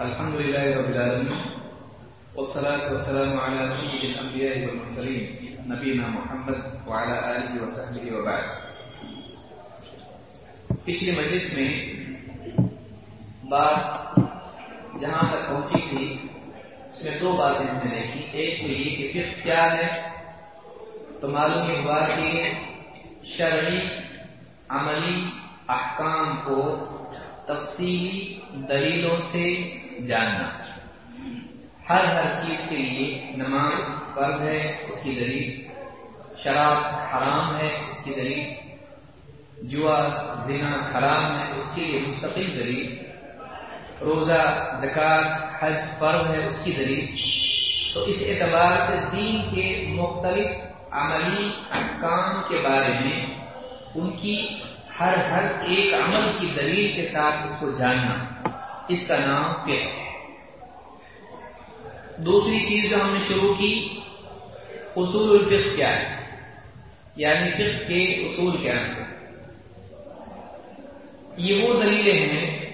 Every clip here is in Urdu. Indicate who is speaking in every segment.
Speaker 1: الحمد لله رب العالمين والصلاة والسلام على سيد الأنبياء والمرسلين نبينا محمد وعلى آله وصحبه وبعد. پچھلی مجلس میں بات جہاں تک پہنچی تھی، اس میں دو باتیں ہم نے دیکھی۔ ایک تو یہ کہ فقہ کیا ہے، تو معلوم یہ ہوا کہ شرعی، عملی احکام کو تفصیلی دلیلوں سے جاننا۔ ہر ہر چیز کے لیے نماز فرض ہے، اس کی دلیل شراب حرام ہے، اس کی دلیل جوا زنا حرام ہے، اس کے لیے مستقل دلیل روزہ زکات حج فرض ہے، اس کی دلیل۔ تو اس اعتبار سے دین کے مختلف عملی احکام کے بارے میں ان کی ہر ہر ایک عمل کی دلیل کے ساتھ اس کو جاننا۔ اس کا نام فقہ ہے۔ دوسری چیز جو ہم نے شروع کی، اصول الفقہ کیا ہے؟ یعنی فقہ کے اصول کیا ہیں یہ وہ دلیلیں ہیں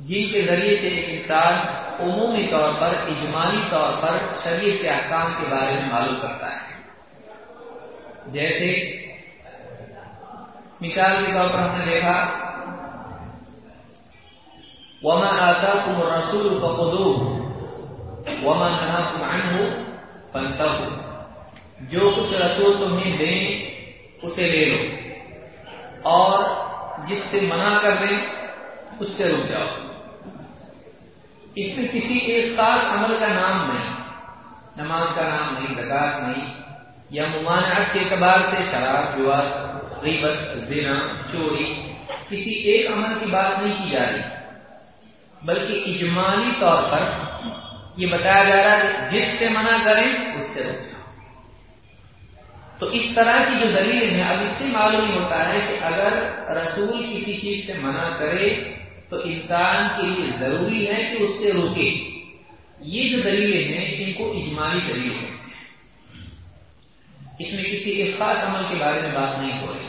Speaker 1: جن کے ذریعے سے ایک انسان عمومی طور پر، اجمالی طور پر شریعت کے احکام کے بارے میں معلوم کرتا ہے۔ جیسے مثال کے طور پر ہم نے دیکھا وما آتاكم الرسول فخذوه وما نهاكم عنه فانتهوا جو کچھ رسول تمہیں دیں، اسے لے لو۔ اور جس سے منع کر دیں، اس سے رک جاؤ۔ اس میں کسی ایک خاص عمل کا نام نہیں، نماز کا نام نہیں زکات نہیں، یا ممانعت کے اعتبار سے شراب جوا غیبت، زنا، چوری، کسی ایک عمل کی بات نہیں کی جا رہی۔ بلکہ اجمالی طور پر یہ بتایا جا رہا ہے کہ جس سے منع کریں، اس سے رک جاؤ تو اس طرح کی جو دلیل ہے، اب اس سے معلوم ہوتا ہے کہ اگر رسول کسی چیز سے منع کرے، تو انسان کے لیے ضروری ہے کہ اس سے روکے۔ یہ جو دلیلیں ہیں ان کو اجمالی دلیل ہے۔ اس میں کسی ایک خاص عمل کے بارے میں بات نہیں ہو رہی،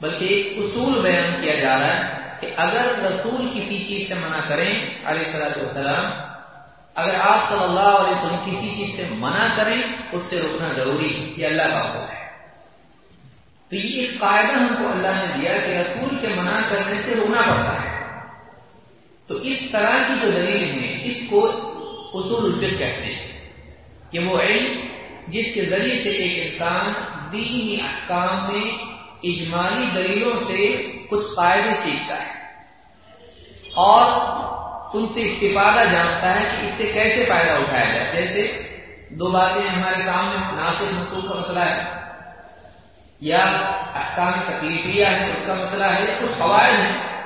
Speaker 1: بلکہ ایک اصول بیان کیا جا رہا ہے۔ کہ اگر رسول کسی چیز سے منع کریں، علیہ صلاح والسلام، اگر آپ صلی اللہ علیہ وسلم کسی چیز سے منع کریں، اس سے روکنا ضروری یہ اللہ کا حکم ہے۔ تو یہ ایک قاعدہ ہم کو اللہ نے دیا کہ رسول کے منع کرنے سے روکنا پڑتا ہے۔ تو اس طرح کی جو دلیل ہے اس کو اصول الفق کہتے ہیں کہ وہ علم جس کے ذریعے سے ایک انسان دینی احکام میں اجمالی دلیلوں سے کچھ فائدے سیکھتا ہے۔ اور ان سے استفادہ جانتا ہے کہ اس سے کیسے فائدہ اٹھایا جائے۔ جیسے دو باتیں ہمارے سامنے ناصر مسول کا مسئلہ ہے۔ یا احکام تکلیفیہ ہے، اس کا مسئلہ ہے یا کچھ قواعد ہیں۔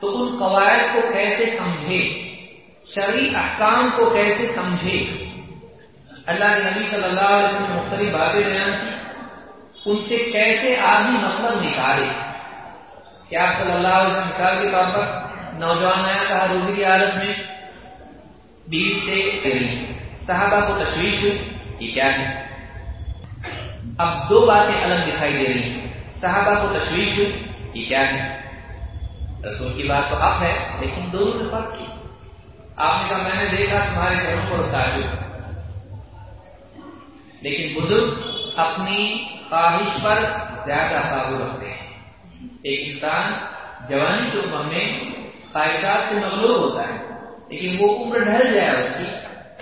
Speaker 1: تو ان قواعد کو کیسے سمجھے؟ شرعی احکام کو کیسے سمجھے؟ اللہ کے نبی صلی اللہ علیہ وسلم مختلف باتیں بیان کی ان سے کیسے آدمی مطلب نکالے؟ کہ آپ صلی اللہ علیہ وسلم مثال کے طور پر نوجوان آیا کہا روزی کی حالت میں، بیوی سے صحابہ کو تشویش ہوئی کہ کیا ہے؟ اب دو باتیں الگ دکھائی دے رہی ہیں۔ صحابہ کو تشویش ہوئی کہ کیا ہے؟ رسول کی بات تو حق ہے، لیکن دونوں نے فرق کی۔ آپ نے کہا میں نے دیکھا تمہارے گھروں کو تعجب لیکن بزرگ اپنی خواہش پر زیادہ قابو رکھتے ہیں۔ ایک انسان جوانی کی عمر میں خواہشات سے مغلوب ہوتا ہے، لیکن وہ عمر ڈھل جائے اس کی،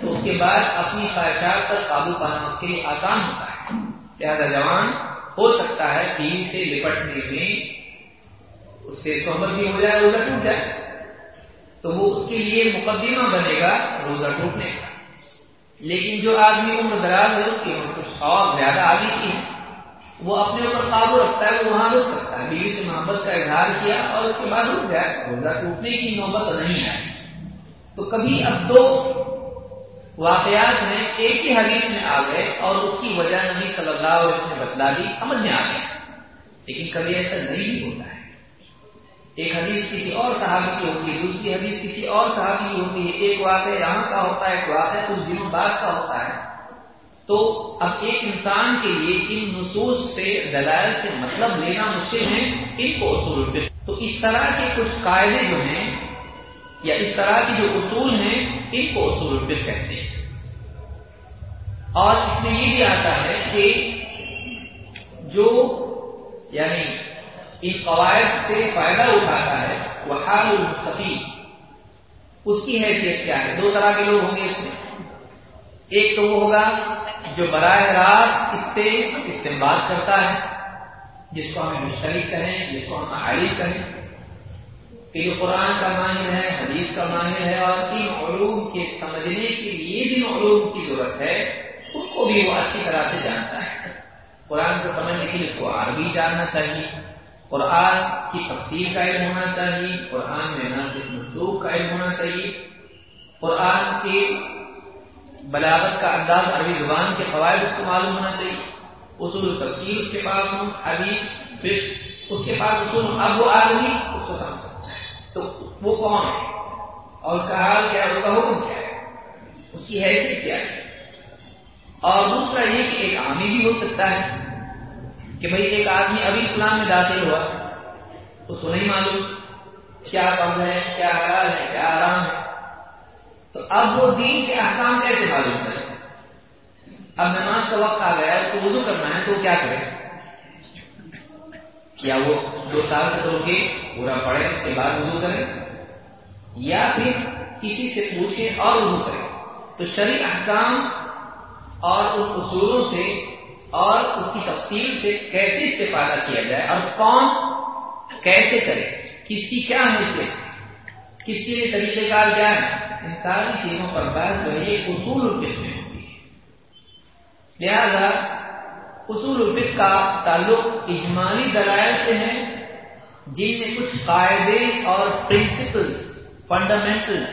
Speaker 1: تو اس کے بعد اپنی خواہشات پر قابو پانا اس کے لیے آسان ہوتا ہے۔ لہذا جوان ہو سکتا ہے دین سے لپٹنے میں اس سے صحبت بھی ہو جائے، روزہ ٹوٹ جائے۔ تو وہ اس کے لیے مقدمہ بنے گا روزہ ٹوٹنے کا۔ لیکن جو آدمی عمر دراز ہے، اس کی عمر کچھ اور زیادہ آگے کی ہے۔ وہ اپنے اوپر قابو رکھتا ہے، وہ وہاں رک سکتا ہے۔ بیوی سے محبت کا اظہار کیا اور اس کے بعد رک جائے روزہ ٹوٹنے کی نوبت نہیں آئی تو کبھی اب دو واقعات میں ایک ہی حدیث میں آ گئے اور اس کی وجہ نبی صلی اللہ علیہ وسلم نے بتلا دی، سمجھ میں آ گیا۔ لیکن کبھی ایسا نہیں ہوتا ہے۔ ایک حدیث کسی اور صحابی کی ہوتی ہے، دوسری حدیث کسی اور صحابی کی ہوتی ہے۔ ایک واقعہ یہاں کا ہوتا ہے، ایک واقعہ کچھ دنوں بعد کا ہوتا ہے۔ تو اب ایک انسان کے لیے ان نصوص سے دلائل سے مطلب لینا مشکل ہے، ان کو اصول تو اس طرح کے کچھ قاعدے جو ہیں یا اس طرح کی جو اصول ہیں، ان کو اصول الفق کہتے ہیں۔ اور اس میں یہ بھی آتا ہے کہ جو یعنی ان قواعد سے فائدہ اٹھاتا ہے، وہ حال المستقی اس کی حیثیت کیا ہے؟ دو طرح کے لوگ ہوں گے اس میں۔ ایک تو وہ ہوگا جو براہ راست اس سے استعمال کرتا ہے، جس کو ہمیں مشترک کریں، جس کو ہم عائد کہیں کہ جو قرآن کا ماہر ہے، حدیث کا ماہر ہے، اور ان علوم کے سمجھنے کے لیے جن علوم کی ضرورت ہے ان کو بھی وہ اچھی طرح سے جانتا ہے۔ قرآن کو سمجھنے کے لیے اس کو عربی جاننا چاہیے، قرآن کی تفصیل کا علم ہونا چاہیے، قرآن میں نہ صرف منسوخ کا علم ہونا چاہیے۔ قرآن کے بلاغت کا انداز عربی زبان کے فوائد اس کو معلوم ہونا چاہیے۔ اصول تفصیل اس کے پاس ہوں، حدیث پھر اس کے پاس اصول اب وہ آدمی اس کو سمجھ سکتا ہے۔ تو وہ کون ہے؟ اور اس کا حال کیا ہے؟ اس کا حکم کیا ہے؟ اس کی حیثیت کیا ہے؟ اور دوسرا یہ کہ ایک عامی بھی ہو سکتا ہے کہ بھائی ایک آدمی ابھی اسلام میں داخل ہوا، اس کو نہیں معلوم۔ کیا کم ہے کیا حلال ہے؟ کیا آرام ہے؟ تو اب وہ دین کے احکام کیسے معلوم کرے؟ اب نماز کا وقت آ گیا اس کو وضو کرنا ہے، تو کیا کرے؟ کیا وہ دو سال تک روکے پورا پڑے اس کے بعد وضو کرے؟ یا پھر کسی سے پوچھے اور وضو کرے؟ تو شریع احکام اور ان اصولوں سے اور اس کی تفصیل سے کیسے استفادہ کیا جائے اور کون کیسے کرے؟ کس کی کیا حیثیت کس کے لیے طریقہ کار کیا ہے؟ ان ساری چیزوں پر بات جو ہے، یہ اصول الفق میں ہوتی ہے۔ لہذا اصول الفق کا تعلق اجمالی دلائل سے ہے، جن میں کچھ قاعدے اور پرنسپلس فنڈامنٹلس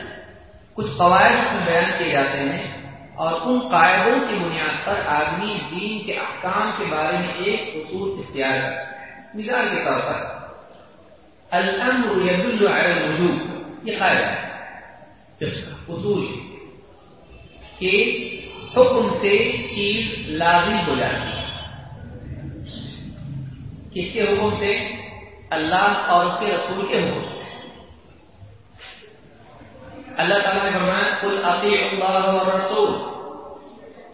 Speaker 1: کچھ قواعد اس میں بیان کیے جاتے ہیں۔ اور ان قاعدوں کی بنیاد پر آدمی دین کے احکام کے بارے میں ایک اصول اختیار کرتا ہے۔ مثال کے طور پر، الامر يدل على الوجوب۔ یہ قاعدہ ہے۔ اصول کہ حکم سے چیز لازم ہو جاتی ہے۔ کس کے حکم سے؟ اللہ اور اس کے رسول کے حکم سے۔ اللہ تعالیٰ نے فرمایا کل عقی اللہ اور رسول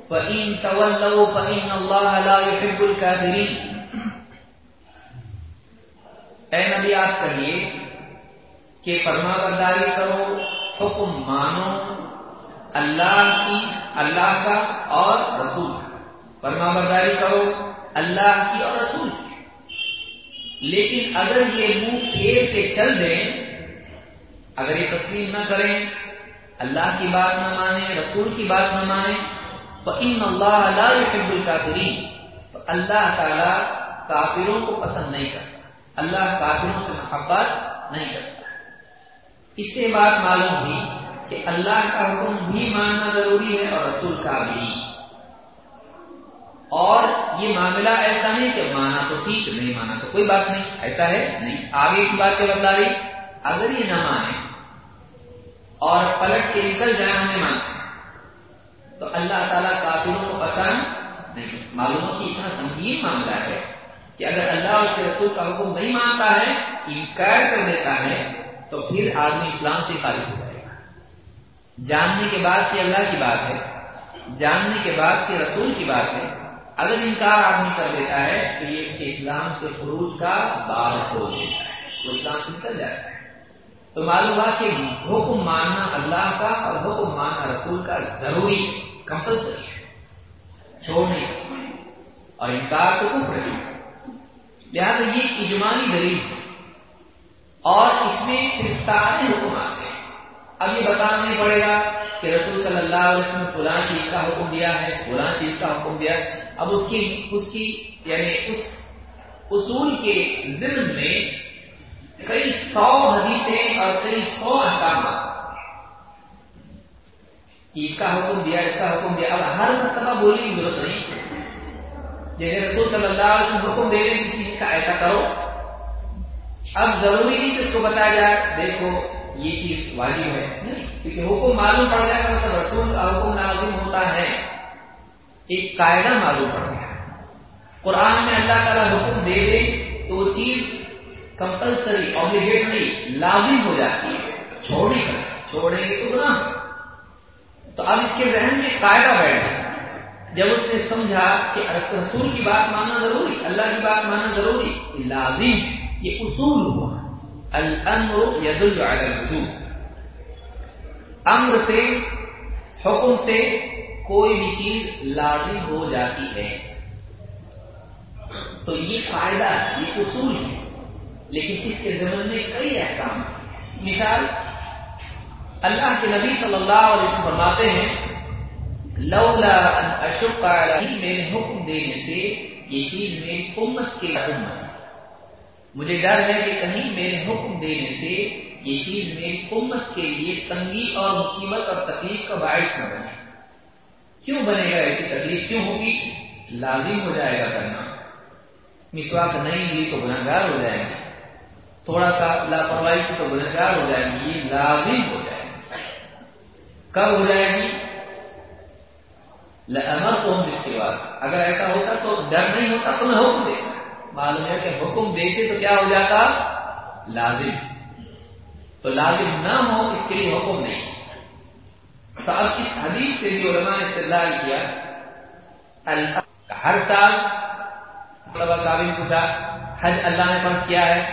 Speaker 1: فَإِن تَوَلَّوْا فَإِنَّ اللَّهَ لَا يُحِبُّ الْكَافِرِينَ۔ اے نبی، آپ کہیے کہ فرما برداری کرو، حکم مانو، اللہ کی، اللہ کا اور رسول کا۔ فرما برداری کرو، اللہ کی اور رسول کی۔ لیکن اگر یہ منہ پھیر کے چل دیں، اگر یہ تسلیم نہ کریں، اللہ کی بات نہ مانیں، رسول کی بات نہ مانیں، تو ان اللہ لا يحب الكافرین۔ تو اللہ تعالی کافروں کو پسند نہیں کرتا۔ اللہ کافروں سے محبت نہیں کرتا۔ اس سے بات معلوم ہوئی کہ اللہ کا حکم بھی ماننا ضروری ہے اور رسول کا بھی۔ اور یہ معاملہ ایسا نہیں کہ مانا تو ٹھیک، نہیں مانا تو کوئی بات نہیں، ایسا ہے نہیں۔ آگے کی بات کیا بتا رہی؟ اگر یہ نہ مانے اور پلٹ کے نکل جائے ہمیں مانتے تو اللہ تعالیٰ کافروں کو پسند نہیں معلوم کہ اتنا سنگین معاملہ ہے کہ اگر اللہ اس کے رسول کا حکم نہیں مانتا ہے، انکار کر دیتا ہے تو پھر آدمی اسلام سے خارج ہو جائے گا۔ جاننے کے بعد کہ اللہ کی بات ہے، جاننے کے بعد کہ رسول کی بات ہے، اگر انکار آدمی کر دیتا ہے تو یہ اسلام سے خروج کا بار ہو دیتا ہے، وہ اسلام سے نکل جاتا ہے۔ تو معلوم ہوا کہ حکم ماننا اللہ کا اور حکم ماننا رسول کا ضروری کمپلسری ہے۔ چھوڑ نہیں اور انکار تو کفر ہے۔ لہٰذا یہ اجمالی دلیل ہے۔ اور اس میں پھر سارے حکم آتے ہیں۔ اب یہ بتانا نہیں پڑے گا کہ رسول صلی اللہ علیہ وسلم فلاں چیز کا حکم دیا ہے، فلاں چیز کا حکم دیا ہے۔ اب اس کی اس کی یعنی اس اصول کے ضمن میں کئی سو حدیثیں اور کئی سو احکامات اس کا حکم دیا، اس کا حکم دیا۔ اب ہر مرتبہ بولنے کی ضرورت نہیں۔ جیسے رسول صلی اللہ علیہ وسلم حکم دے دیں کسی چیز کا ایسا کرو۔ اب ضروری نہیں کہ اس کو بتایا جائے، دیکھو یہ چیز واجب ہے۔ نہیں، کیونکہ حکم معلوم پڑ جائے گا مطلب رسول کا حکم لازم ہوتا ہے۔ ایک قاعدہ معلوم پڑ گیا قرآن میں اللہ تعالیٰ حکم دے دے تو وہ چیز کمپلسری آبلیگیٹری لازم ہو جاتی ہے۔ چھوڑ نہیں کر چھوڑیں گے تو گنا تو اب اس کے ذہن میں قاعدہ بیٹھ گیا۔ جب اس نے سمجھا کہ رسول کی بات ماننا ضروری، اللہ کی بات ماننا ضروری لازم یہ اصول ہوا۔ الامر يدل على الوجوب۔ امر سے، حکم سے کوئی بھی چیز لازم ہو جاتی ہے۔ تو یہ فائدہ یہ اصول ہے۔ لیکن اس کے زمن میں کئی احکام مثال، اللہ کے نبی صلی اللہ علیہ وسلم فرماتے ہیں، لولا ان اشق علیہ حکم دینے سے، یہ چیز میری امت کے امت مجھے ڈر ہے کہ کہیں میرے حکم دینے سے یہ چیز میری امت کے لیے تنگی اور مصیبت اور تکلیف کا باعث نہ بنے۔ کیوں بنے گا ایسی تکلیف؟ کیوں ہوگی؟ لازم ہو جائے گا کرنا۔ مسواک نہیں ہوئی تو گناگار ہو جائے گا تھوڑا سا لاپرواہی کی تو گناگار ہو جائے گی یہ لازم ہو جائے گا کب ہو جائے گی؟ امر تو ہم جس اگر ایسا ہوتا تو ڈر نہیں ہوتا، تو میں حکم دیتا۔ معلوم ہے کہ حکم دیتے تو کیا ہو جاتا؟ لازم۔ تو لازم نہ ہو، اس کے لیے حکم نہیں۔ تو اب اس حدیث سے بھی علماء نے استدلال کیا۔ ہر سال طلبا صاحب پوچھا، حج اللہ نے فرض کیا ہے؟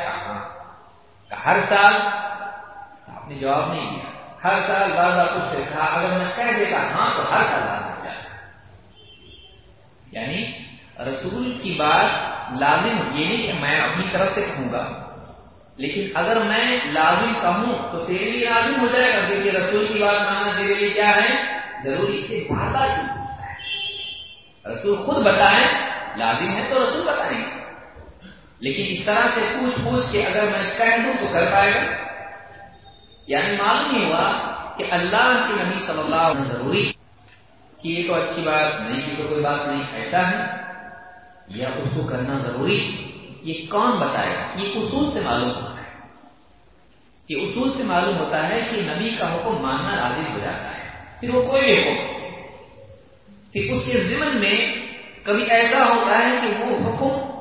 Speaker 1: ہر سال آپ نے جواب نہیں دیا۔ ہر سال بار بار کچھ کہا، اگر میں کہہ دیتا ہاں تو ہر سال لازم ہو جاتا۔ یعنی رسول کی بات لازم یہ نہیں کہ میں اپنی طرف سے کہوں گا۔ لیکن اگر میں لازم کہوں تو تیرے لیے لازم ہو جائے گا، کیونکہ رسول کی بات ماننا تیرے لیے کیا ہے؟ ضروری ہے رسول خود بتائیں، لازم ہے تو رسول بتائیں۔ گے لیکن اس طرح سے پوچھ پوچھ کے اگر میں کہہ دوں تو کر پائے گا۔ یعنی معلوم نہیں ہوا کہ اللہ کے نبی صلی اللہ علیہ ضروری کہ یہ تو اچھی بات نہیں کی تو کوئی بات نہیں، ایسا ہے۔ یا اس کو کرنا ضروری یہ کون بتائے گا؟ یہ اصول سے معلوم ہوتا ہے۔ یہ اصول سے معلوم ہوتا ہے کہ نبی کا حکم ماننا لازم ہو جاتا ہے۔ پھر وہ کوئی بھی حکم۔ پھر اس کے ذمن میں کبھی ایسا ہوتا ہے کہ وہ حکم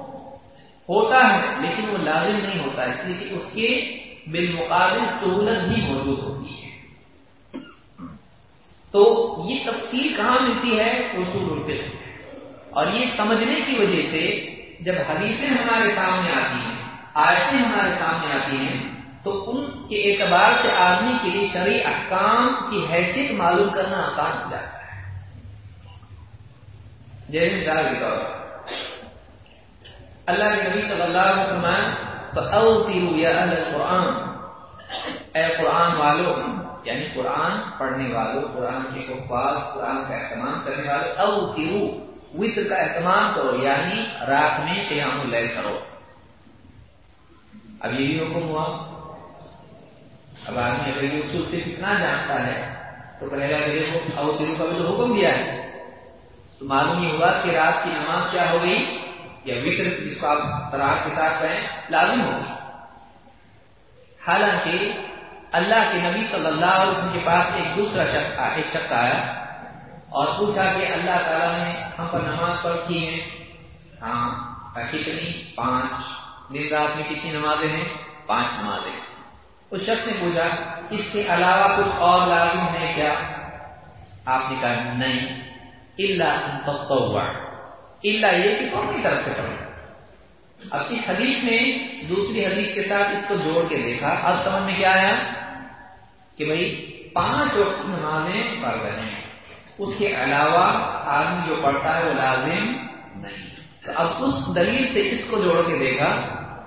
Speaker 1: ہوتا ہے، لیکن وہ لازم نہیں ہوتا، اس لیے کہ اس کے بالمقابل سہولت بھی موجود ہوتی ہے۔ تو یہ تفصیل کہاں ملتی ہے؟ اصول الفقہ۔ اور یہ سمجھنے کی وجہ سے جب حدیثیں ہمارے سامنے آتی ہیں، آیتیں ہمارے سامنے آتی ہیں، تو ان کے اعتبار سے آدمی کے لیے شرعی احکام کی حیثیت معلوم کرنا آسان ہو جاتا ہے۔ جیسے مثال کے طور اللہ کے نبی صلی اللہ علیہ وسلم یا قرآن اے قرآن والو یعنی قرآن پڑھنے والوں قرآن کے قرآن کا اہتمام کرنے والے او تیرو وطر کا اہتمام کرو یعنی رات میں قیام اللیل کرو۔ اب یہ بھی حکم ہوا۔ اب آدمی اگر یہ اصول سے کتنا جانتا ہے، تو کہے گا کہ دیکھو کا بھی تو حکم دیا ہے۔ تو معلوم یہ ہوا کہ رات کی نماز کیا ہو گئی؟ یا وطر جس کو آپ سراہ کے ساتھ کہیں، لازم ہوگی حالانکہ اللہ کے نبی صلی اللہ علیہ وسلم کے پاس ایک دوسرا شخص ایک شخص آیا۔ اور پوچھا کہ اللہ تعالیٰ نے ہم پر نماز پڑھ کی ہے ہاں کتنی؟ پانچ۔ دن رات میں کتنی نمازیں ہیں؟ پانچ نمازیں۔ اس شخص نے پوچھا، اس کے علاوہ کچھ اور لازم ہے کیا؟ آپ نے کہا، نہیں۔ اللہ ہوا اللہ یہ کہ کون کی طرف سے پڑھے اب اس حدیث میں دوسری حدیث کے ساتھ اس کو جوڑ کے دیکھا۔ اب سمجھ میں کیا آیا؟ کہ بھائی، پانچ وقت نمازیں پڑھ رہے ہیں۔ اس کے علاوہ آدمی جو پڑھتا ہے وہ لازم نہیں تو اب اس دلیل سے اس کو جوڑ کے دیکھا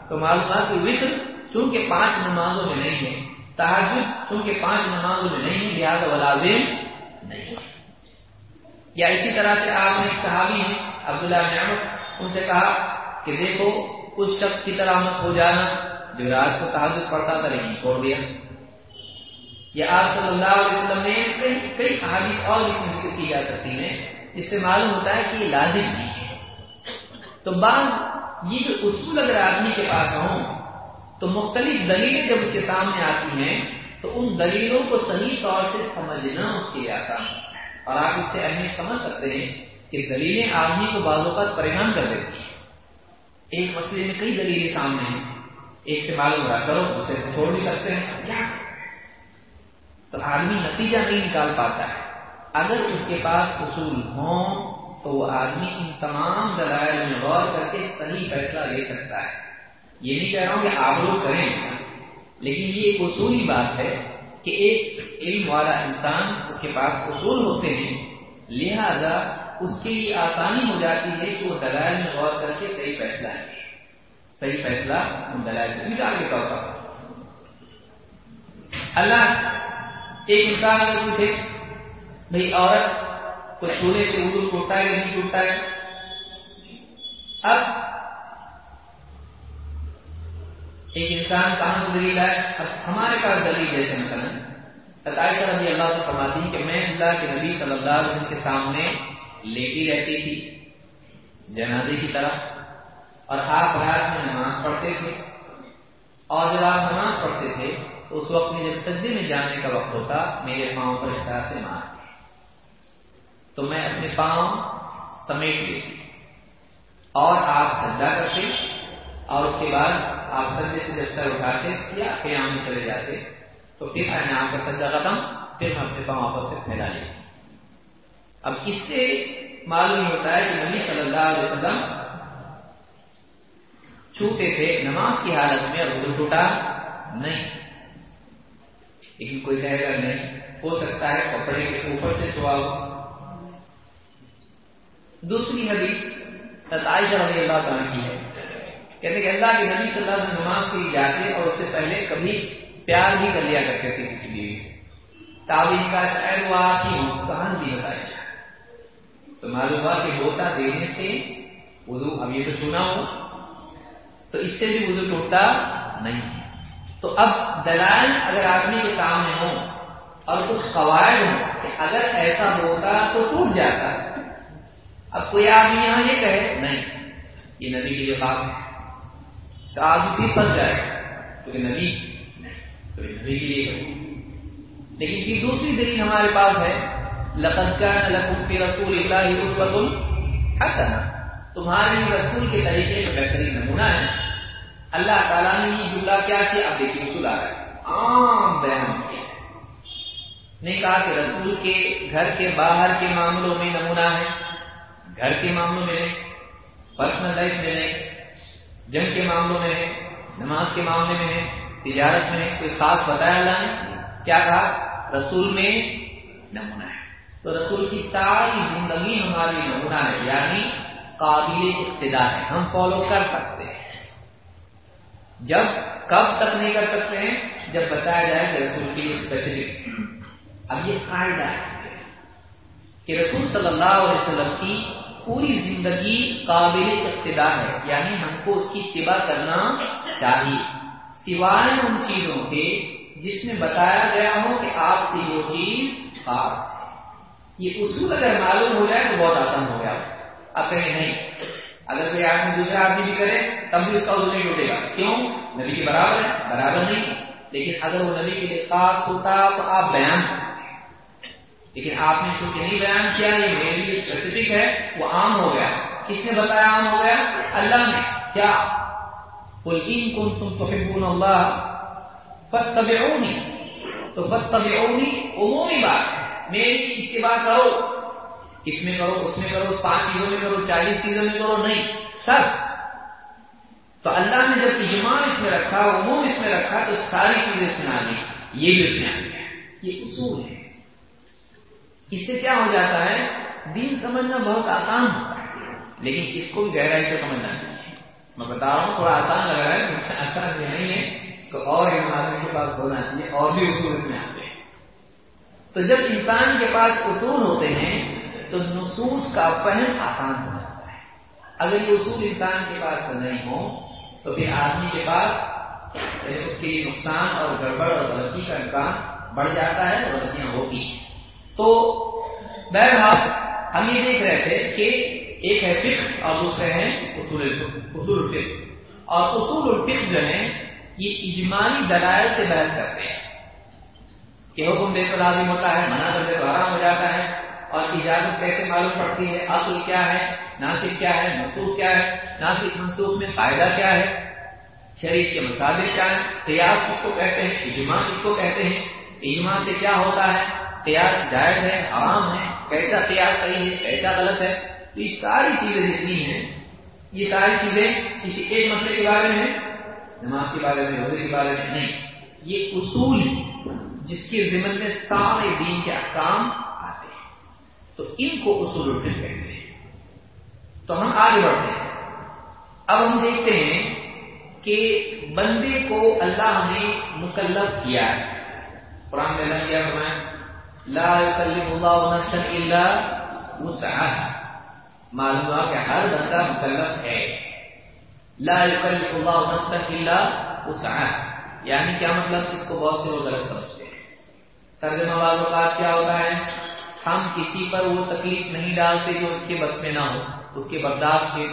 Speaker 1: تو معلوم تھا کہ وطر چونکہ پانچ نمازوں میں نہیں ہے تحجد چونکہ پانچ نمازوں میں نہیں ہے، لہٰذا وہ لازم نہیں یا اسی طرح سے آپ نے ایک صحابی ہیں، عبداللہ نعمت ان سے کہا کہ دیکھو اس شخص کی طرح مت ہو جانا جو رات کو تحجد پڑھتا تھا، لیکن چھوڑ دیا۔ یا آپ صلی اللہ علیہ وسلم نے کئی کئی احادیث اور اس میں کی جا سکتی ہیں جس سے معلوم ہوتا ہے کہ یہ لازم نہیں ہے۔ تو بعض یہ جو اصول اگر آدمی کے پاس ہوں، تو مختلف دلیلیں جب اس کے سامنے آتی ہیں، تو ان دلیلوں کو صحیح طور سے سمجھنا اس کے لیے آسان اور آپ اس سے اہمیت سمجھ سکتے ہیں کہ دلیلیں آدمی کو بعض اوقات پریشان کر دیتی ہیں۔ ایک مسئلے میں کئی دلیلیں سامنے ہیں۔ ایک سے معلوم رہا کرو اسے چھوڑ بھی سکتے ہیں۔ کیا؟ آدمی نتیجہ نہیں نکال پاتا ہے۔ اگر اس کے پاس اصول ہوں تو وہ آدمی ان تمام دلائل میں غور کر کے صحیح فیصلہ لے سکتا ہے۔ یہ نہیں کہہ رہا ہوں کہ آپ لوگ کریں۔ لیکن یہ ایک اصولی بات ہے کہ ایک علم والا انسان اس کے پاس اصول ہوتے ہیں، لہذا اس کے لیے آسانی ہو جاتی ہے کہ وہ دلائل میں غور کر کے صحیح فیصلہ ہے صحیح فیصلہ ان دلائل مثال کے طور پر۔ اللہ ایک انسان اگر پوچھے بھائی عورت کو چھونے سے اردو ٹوٹتا ہے نہیں ٹوٹتا ہے اب ایک انسان کہاں سے دلیل ہے، اب ہمارے پاس دلیل جیسے مثلاً ستائیس رضی اللہ کو فرماتی ہیں کہ میں اللہ کے نبی صلی اللہ علیہ وسلم کے سامنے لیٹی رہتی تھی، جنازے کی طرح، اور آپ رات میں نماز پڑھتے تھے۔ اور جب آپ نماز پڑھتے تھے، تو اس وقت میں جب سجدے میں جانے کا وقت ہوتا، میرے پاؤں پر اس سے مار۔ تو میں اپنے پاؤں سمیٹ لیتی اور آپ سجدہ کرتے اور اس کے بعد آپ سجدے سے جب سر اٹھاتے یا قیام میں چلے جاتے تو پھر میں نے آپ کا سجدہ ختم، پھر میں اپنے پاؤں واپس سے پھیلا لیتی اب اس سے معلوم ہوتا ہے کہ نبی صلی اللہ علیہ وسلم چھوتے تھے، نماز کی حالت میں اور ٹوٹا نہیں۔ لیکن کوئی کہے گا نہیں، ہو سکتا ہے کپڑے کے اوپر سے چھوا ہو۔ دوسری حدیث عائشہ رضی اللہ تعالیٰ کی ہے۔ کہتے کہ اللہ کے نبی صلی اللہ علیہ وسلم نماز کے لیے جاتے اور اس سے پہلے کبھی پیار بھی کر لیا کرتے تھے کسی بیوی سے۔ تعلیم کا شاید وہ آپ کی کہاں جی بھی عائشہ؟ تو معلوم ہوا کہ بوسا دینے سے وضو، اب یہ تو سنا ہو تو اس سے بھی وضو ٹوٹتا نہیں۔ تو اب دلائل اگر آدمی کے سامنے ہو اور کچھ قواعد ہو کہ اگر ایسا ہوتا تو ٹوٹ جاتا۔ اب کوئی آدمی یہاں یہ کہے، نہیں، یہ نبی کے لیے خاص ہے۔ تو آدمی پھر پھنس جائے، کیونکہ نبی تو نبی کے لیے لیکن پھر دوسری دلیل ہمارے پاس ہے، لقد كان لكم في رسول الله اسوه حسنه تمہارے رسول کے طریقے میں بہترین نمونہ ہے۔ اللہ تعالیٰ نے یہ جملہ کیا کیا اب دیکھیے اصول آ رہا ہے۔ عام بیان کیا نے کہا کہ رسول کے گھر کے باہر کے معاملوں میں نمونہ ہے۔ گھر کے معاملوں میں پرسنل لائف میں نہیں جنگ کے معاملوں میں ہے نماز کے معاملے میں ہے تجارت میں، کوئی خاص بتایا اللہ نے؟ کیا کہا؟ رسول میں نمونہ ہے۔ تو رسول کی ساری زندگی ہماری نمونہ ہے یعنی قابل اقتدا ہے۔ ہم فالو کر سکتے ہیں۔ جب کب تک نہیں کر سکتے ہیں؟ جب بتایا جائے کہ رسول کی اسپیسیفک اب یہ قاعدہ ہے کہ رسول صلی اللہ علیہ وسلم کی پوری زندگی قابل اقتدا ہے یعنی ہم کو اس کی اتباع کرنا چاہیے۔ سوائے ان چیزوں کے جس میں بتایا گیا ہو کہ آپ کی وہ چیز خاص ہے۔ یہ اصول اگر معلوم ہو جائے تو بہت آسان ہو گیا۔ اب کہیں نہیں۔ اگر کوئی آدمی دوسرا آدمی بھی کرے، تب بھی اس کا اصول نہیں ٹوٹے گا۔ کیوں؟ نبی کے برابر ہے، برابر نہیں۔ لیکن اگر وہ نبی کے لیے خاص ہوتا تو آپ بیان لیکن آپ نے چونکہ نہیں بیان کیا، یہ میرے لیے اسپیسیفک ہے، وہ عام ہو گیا۔ کس نے بتایا عام ہو گیا؟ اللہ نے۔ کیا؟ کن تم تو اللہ فتبعونی تو فتبعونی عمومی بات ہے۔ میری اتباع کرو۔ اس میں کرو، اس میں کرو، پانچ چیزوں میں کرو، چالیس چیزوں میں کرو۔ نہیں، سب۔ تو اللہ نے جب اجماع اس میں رکھا، عموم اس میں رکھا، تو ساری چیزیں اس میں آ گئی یہ بھی اس میں آ گیا یہ اصول ہے۔ اس سے کیا ہو جاتا ہے؟ دین سمجھنا بہت آسان ہوتا ہے، لیکن اس کو بھی گہرائی سے سمجھنا چاہیے۔ میں بتا رہا ہوں، تھوڑا آسان لگ رہا ہے آسان بھی نہیں ہے۔ اس کو اور علم آدمی کے پاس ہونا چاہیے، اور بھی اصول اس میں آتے ہیں۔ تو جب انسان کے پاس اصول ہوتے ہیں، تو نصوص کا فہم آسان ہو جاتا ہے۔ اگر یہ اصول انسان کے پاس نہیں ہو، تو پھر آدمی کے پاس یعنی اس کے نقصان اور گڑبڑ اور غلطی کا امکان بڑھ جاتا ہے اور غلطیاں ہوتی ہیں۔ تو بہرحال ہم یہ دیکھ رہے تھے کہ ایک ہے فکر اور دوسرے ہیں اصول اصول الفق اور اصول الفق جو ہے یہ اجمالی دلائل سے بحث کرتے ہیں۔ کہ حکم دے تو لازم ہوتا ہے، منع کر دے تو آرام ہو جاتا ہے۔ اور اجازت کیسے معلوم پڑتی ہے؟ اصل کیا ہے؟ ناسک کیا ہے؟ منسوخ کیا ہے؟ ناسک منسوخ میں فائدہ کیا ہے؟ شریف کے مساجد کیا ہے؟ قیاس کس کو کہتے ہیں؟ اجماع کس کو کہتے ہیں؟ اجماع سے کیا ہوتا ہے؟ قیاس جائز ہے، حرام ہے کیسا قیاس صحیح ہے کیسا غلط ہے، تو یہ ساری چیزیں جتنی ہیں، یہ ساری چیزیں کسی ایک مسئلے کے بارے میں نماز کے بارے میں، روزے کے بارے میں نہیں۔ یہ اصول جس کے ذمن میں سارے دین کے احکام آتے ہیں۔ تو ان کو اصول الفل کہتے ہیں۔ تو ہم آگے بڑھتے ہیں۔ اب ہم دیکھتے ہیں کہ بندے کو اللہ نے مکلف کیا ہے۔ قرآن میں اللہ کیا فرمایا لا يكلم الله نفسا الا وسعها. معلوم ہوا کہ ہر بندہ مکلف ہے. لا يكلم الله نفسا الا وسعها. یعنی کیا مطلب؟ اس کو بہت سے لوگ غلط سمجھتے ہیں. ترجمہ بعض اوقات کیا ہوتا ہے؟ ہم کسی پر وہ تکلیف نہیں ڈالتے جو اس کے بس میں نہ ہو، اس کے برداشت کے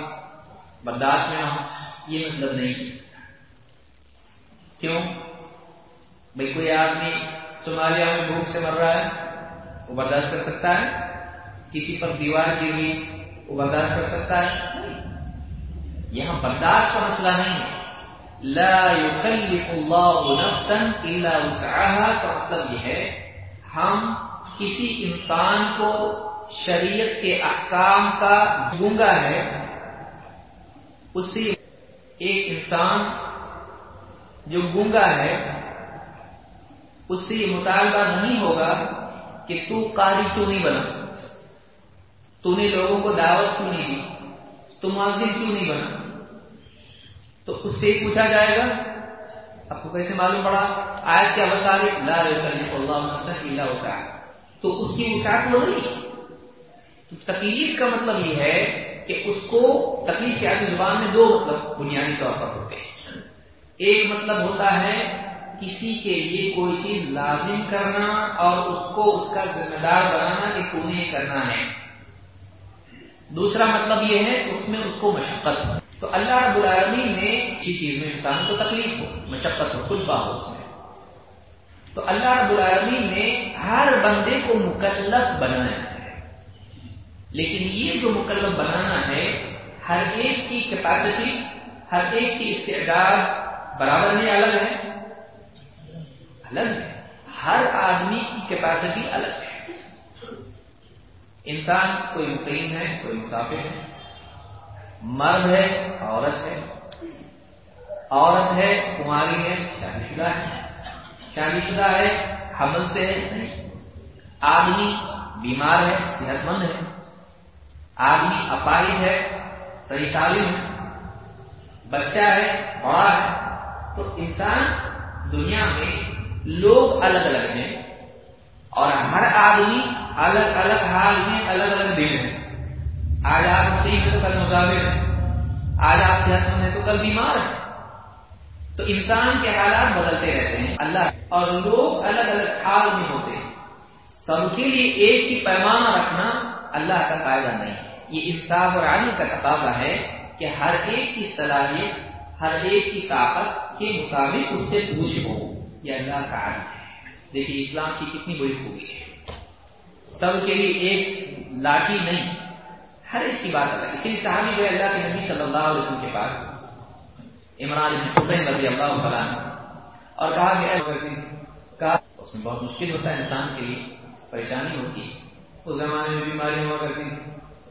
Speaker 1: برداشت میں نہ ہو. یہ مطلب نہیں کیوں؟ بھائی، کوئی آدمی صومالیہ میں بھوک سے مر رہا ہے، وہ برداشت کر سکتا ہے؟ کسی پر دیوار گر گئی وہ برداشت کر سکتا ہے؟ یہاں برداشت کا مسئلہ نہیں ہے۔ لا يكلف الله نفسا الا وسعها کا مطلب یہ ہے، ہم کسی انسان کو شریعت کے احکام کا گونگا ہے اس سے ایک انسان جو گونگا ہے اس سے یہ مطالبہ نہیں ہوگا کہ تو قاری کیوں نہیں بنا؟ تو نے لوگوں کو دعوت کیوں نہیں دی؟ تو معذر کیوں نہیں بنا؟ تو اس سے پوچھا جائے گا، آپ کو کیسے معلوم پڑا؟ آج کیا بتا رہے لا يكلف تو اس کی وسعت وہ نہیں تو تکلیف کا مطلب یہ ہے کہ اس کو تکلیف کے آگے زبان میں دو مطلب بنیادی طور پر ہوتے ہیں۔ ایک مطلب ہوتا ہے کسی کے لیے کوئی چیز لازم کرنا اور اس کو اس کا ذمہ دار بنانا کہ تمہیں کرنا ہے۔ دوسرا مطلب یہ ہے اس میں اس کو مشقت ہو۔ تو اللہ رب العالمین نے کسی چیز میں انسان کو تکلیف ہو، مشقت ہو کل ہو اس میں۔ تو اللہ رب العالمین نے ہر بندے کو مکلف بنایا ہے۔ لیکن یہ جو مکلف بنانا ہے، ہر ایک کی کیپیسٹی ہر ایک کی استعداد برابر نہیں الگ ہے۔ الگ ہے۔ ہر آدمی کی کیپیسٹی الگ ہے۔ انسان کوئی مقیم ہے، کوئی مسافر ہے۔ مرد ہے، عورت ہے۔ عورت ہے، کماری ہے شادی شدہ ہے۔ شادی شدہ ہے، حمل سے ہے، نہیں۔ آدمی بیمار ہے صحت مند ہے۔ آدمی اپاہج ہے، صحیح سالم ہے۔ بچہ ہے، بڑا ہے۔ تو انسان دنیا میں لوگ الگ الگ ہیں اور ہر آدمی الگ الگ حال میں الگ الگ دن ہے۔ آج آپ مقیم ہے تو کل مسافر ہے۔ آج آپ صحت مند ہے تو کل بیمار ہے۔ تو انسان کے حالات بدلتے رہتے ہیں۔ اللہ اور لوگ الگ الگ حال میں ہوتے ہیں۔ سب کے لیے ایک ہی پیمانہ رکھنا اللہ کا قاعدہ نہیں۔ یہ انصاف اور عالم کا تقاضا ہے کہ ہر ایک کی صلاحیت، ہر ایک کی طاقت کے مطابق اس سے پوچھ ہو یہ اللہ کا عالم ہے۔ دیکھیے، اسلام کی کتنی بڑی خوبی ہے۔ سب کے لیے ایک لاٹھی نہیں، ہر ایک کی بات الگ اسی لیے صحابی جو اللہ کے نبی صلی اللہ علیہ وسلم کے پاس عمران حسین رضی اللہ تعالیٰ اور کہا کہ کہا، اس میں بہت مشکل ہوتا ہے انسان کے لیے، پریشانی ہوتی ہے۔ اس زمانے میں بیماری ہوا کرتی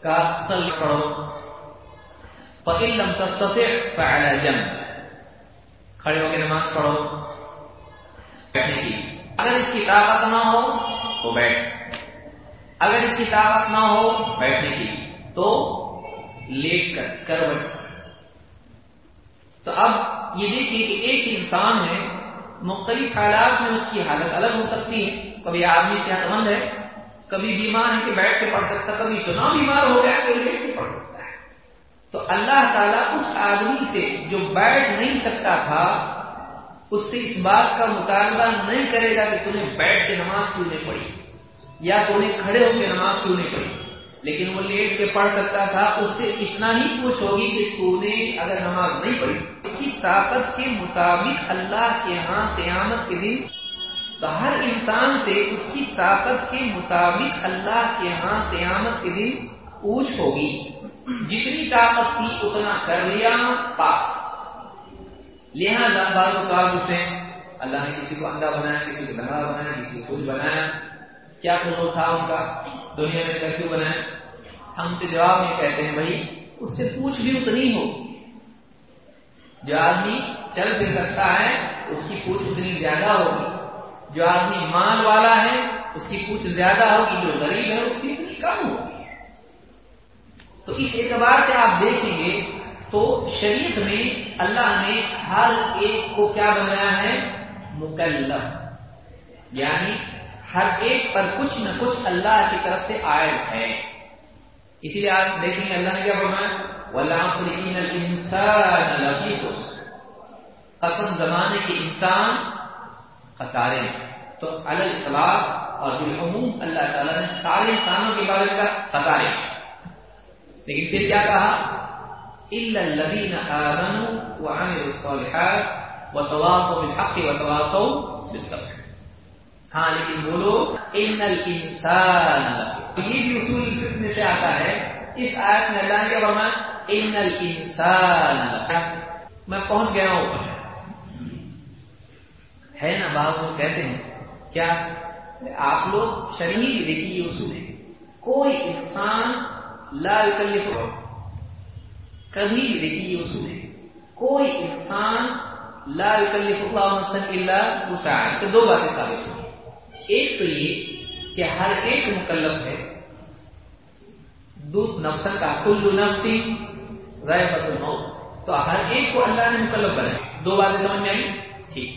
Speaker 1: کہا سل پڑھو۔ فقل لم تستطع فعلى جنب۔ کھڑے ہو کے نماز پڑھو۔ بیٹھنے کی اگر اس کی طاقت نہ ہو، تو بیٹھ۔ اگر اس کی طاقت نہ ہو، بیٹھنے کی۔ تو لیٹ کر کروٹ تو اب یہ دیکھیے کہ ایک انسان ہے، مختلف حالات میں اس کی حالت الگ ہو سکتی ہے۔ کبھی آدمی صحت مند ہے، کبھی بیمار ہے کہ بیٹھ کے پڑھ سکتا کبھی اتنا بیمار ہو گیا کہ لیٹ کے پڑھ سکتا ہے۔ تو اللہ تعالیٰ اس آدمی سے جو بیٹھ نہیں سکتا تھا اس سے اس بات کا مطالبہ نہیں کرے گا کہ تمہیں بیٹھ کے نماز کیوں نہیں پڑھی؟ یا تمہیں کھڑے ہو کے نماز کیوں نہیں پڑھی؟ لیکن وہ لیٹ کے پڑھ سکتا تھا، اس سے اتنا ہی پوچھ ہوگی کہ تو نے اگر نماز نہیں پڑھی اس کی طاقت کے مطابق اللہ کے ہاں قیامت کے دن ہر انسان سے اس کی طاقت کے مطابق اللہ کے ہاں قیامت کے دن پوچھ ہوگی۔ جتنی طاقت تھی، اتنا کر لیا، پاس۔ لہٰذا بار سوال پوچھتے ہیں، اللہ نے کسی کو انڈا بنایا، کسی کو دنگا بنایا، کسی کو کچھ بنایا؟ کیا قصور تھا ان کا؟ دنیا میں کیوں بنایا؟ ہم سے جواب میں کہتے ہیں، بھائی، اس سے پوچھ بھی اتنی ہو۔ جو آدمی چل پھر سکتا ہے، اس کی پوچھ اتنی زیادہ ہوگی۔ جو آدمی مال والا ہے، اس کی پوچھ زیادہ ہوگی، جو غریب ہے، اس کی اتنی کم ہوگی۔ تو اس اعتبار سے آپ دیکھیں گے تو شریعت میں اللہ نے ہر ایک کو کیا بنایا ہے؟ مکلف. یعنی ہر ایک پر کچھ نہ کچھ اللہ کی طرف سے عائد ہے. اسی لیے آپ دیکھیں گے اللہ نے کیا بنایا قسم زمانے کے انسان خسارے تو اطلاق اور بالعموم اللہ تعالیٰ نے سارے انسانوں کے بارے کا خسارے لیکن پھر کیا کہا؟ الذين آمنوا وعملوا الصالحات وتواصوا بالحق وتواصوا بالصبر. ہاں لیکن بولو ان الانسان یہ بھی اصول فکر سے آتا ہے۔ اس آیت میں اللہ نے کیا ان الانسان میں پہنچ گیا ہوں۔ ہے نا، بعض لوگ کہتے ہیں، کیا آپ لوگ شریح دیکھیے اصول۔ ہے کوئی انسان لا یکلف کبھی بھی دیکھیے یہ اصول ہے کوئی انسان لا یکلف اللہ نفسا الا وسعها۔ سے دو باتیں ثابت ہوئی ایک تو یہ کہ ہر ایک مکلف ہے۔ نفسن کا کل نفس ذائقۃ الموت۔ تو ہر ایک کو اللہ نے مکلف بنایا۔ دو باتیں سمجھ میں آئی ٹھیک جی۔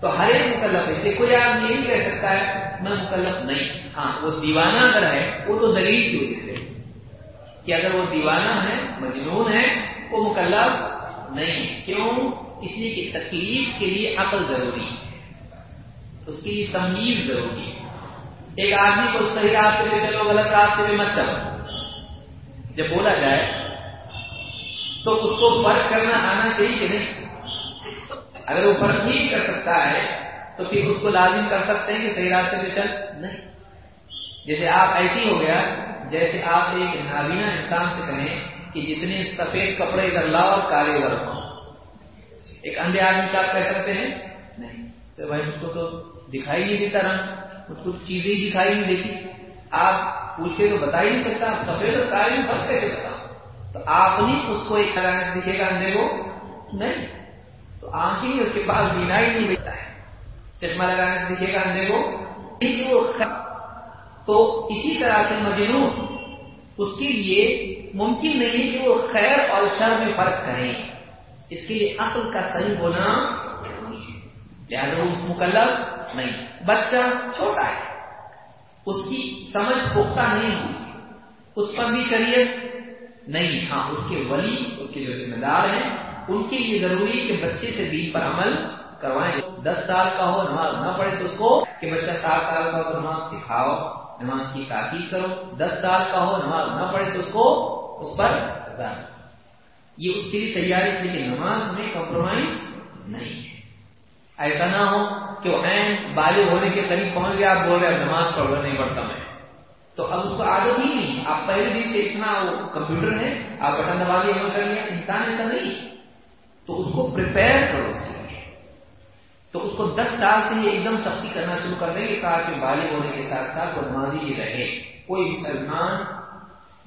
Speaker 1: تو ہر ایک مکلف ہے۔ کوئی آدمی یہ نہیں کہہ سکتا ہے۔ میں مکلف نہیں۔ ہاں وہ دیوانہ اگر ہے، وہ تو دلیل کی وجہ سے۔ کہ اگر وہ دیوانہ ہے، مجنون ہے، وہ مکلف نہیں کیوں؟ اس لیے کہ تکلیف کے لیے عقل ضروری ہے۔ اس کے لیے تمیز ضروری ہے۔ ایک آدمی کو صحیح راستے پہ چلو، غلط راستے پہ مت چلو۔ جب بولا جائے، تو اس کو فرق کرنا آنا چاہیے کہ نہیں؟ اگر وہ فرق نہیں کر سکتا ہے، تو پھر اس کو لازم کر سکتے ہیں کہ صحیح راستے پہ چل۔ نہیں۔ جیسے آپ ایسی ہو گیا جیسے آپ ایک نابینا انسان سے کہیں کہ جتنے سفید کپڑے ادھر لاؤ اور کالے ادھر ہو ایک اندھے آدمی کا کہہ سکتے ہیں؟ نہیں۔ تو بھائی، اس کو تو دکھائی نہیں دیتا رنگ۔ اس کو چیزیں دکھائی نہیں دیتی۔ آپ پوچھتے تو بتا ہی نہیں سکتا۔ سفید اور کالے میں فرق کیسے بتا تو آپ نہیں اس کو ایک لگانے دکھے گا اندھے کو؟ نہیں۔ تو آنکھیں اس کے پاس دینا ہی نہیں بیٹھتا ہے۔ چشمہ لگانے سے دکھے گا اندھے کو؟ وہ تو اسی طرح سے مجنون اس کے لیے ممکن نہیں کہ وہ خیر اور شر میں فرق کریں اس کے لیے عقل کا صحیح ہونا لہٰذا وہ مکلف نہیں۔ بچہ چھوٹا ہے۔ اس کی سمجھ پختہ نہیں ہوئی۔ اس پر بھی شریعت نہیں۔ ہاں اس کے ولی، اس کے جو ذمہ دار ہیں، ان کے لیے ضروری کہ بچے سے دین پر عمل کروائیں۔ دس سال کا ہو، نماز نہ پڑھے تو اس کو کہ بچہ سات سال کا ہو نماز سکھاؤ۔ نماز کی تاکید کرو، دس سال کا ہو، نماز نہ پڑھے تو اس کو اس پر سزا یہ اس کے لیے تیاری سے کہ نماز میں کمپرومائز نہیں ہے۔ ایسا نہ ہو کہ وہ این بالغ ہونے کے قریب پہنچ گیا آپ بول رہے نماز پڑھ رہے نہیں پڑھتا میں۔ تو اب اس کو عادت ہی نہیں۔ آپ پہلے دن سے اتنا وہ کمپیوٹر ہے آپ بٹن دبا کے عمل کر لیا، انسان ایسا نہیں۔ تو اس کو پریپئر کرو اس تو اس کو دس سال سے ایک دم سختی کرنا شروع کر دیں گے تاکہ بالغ ہونے کے ساتھ ساتھ وہ نمازی رہے۔ کوئی مسلمان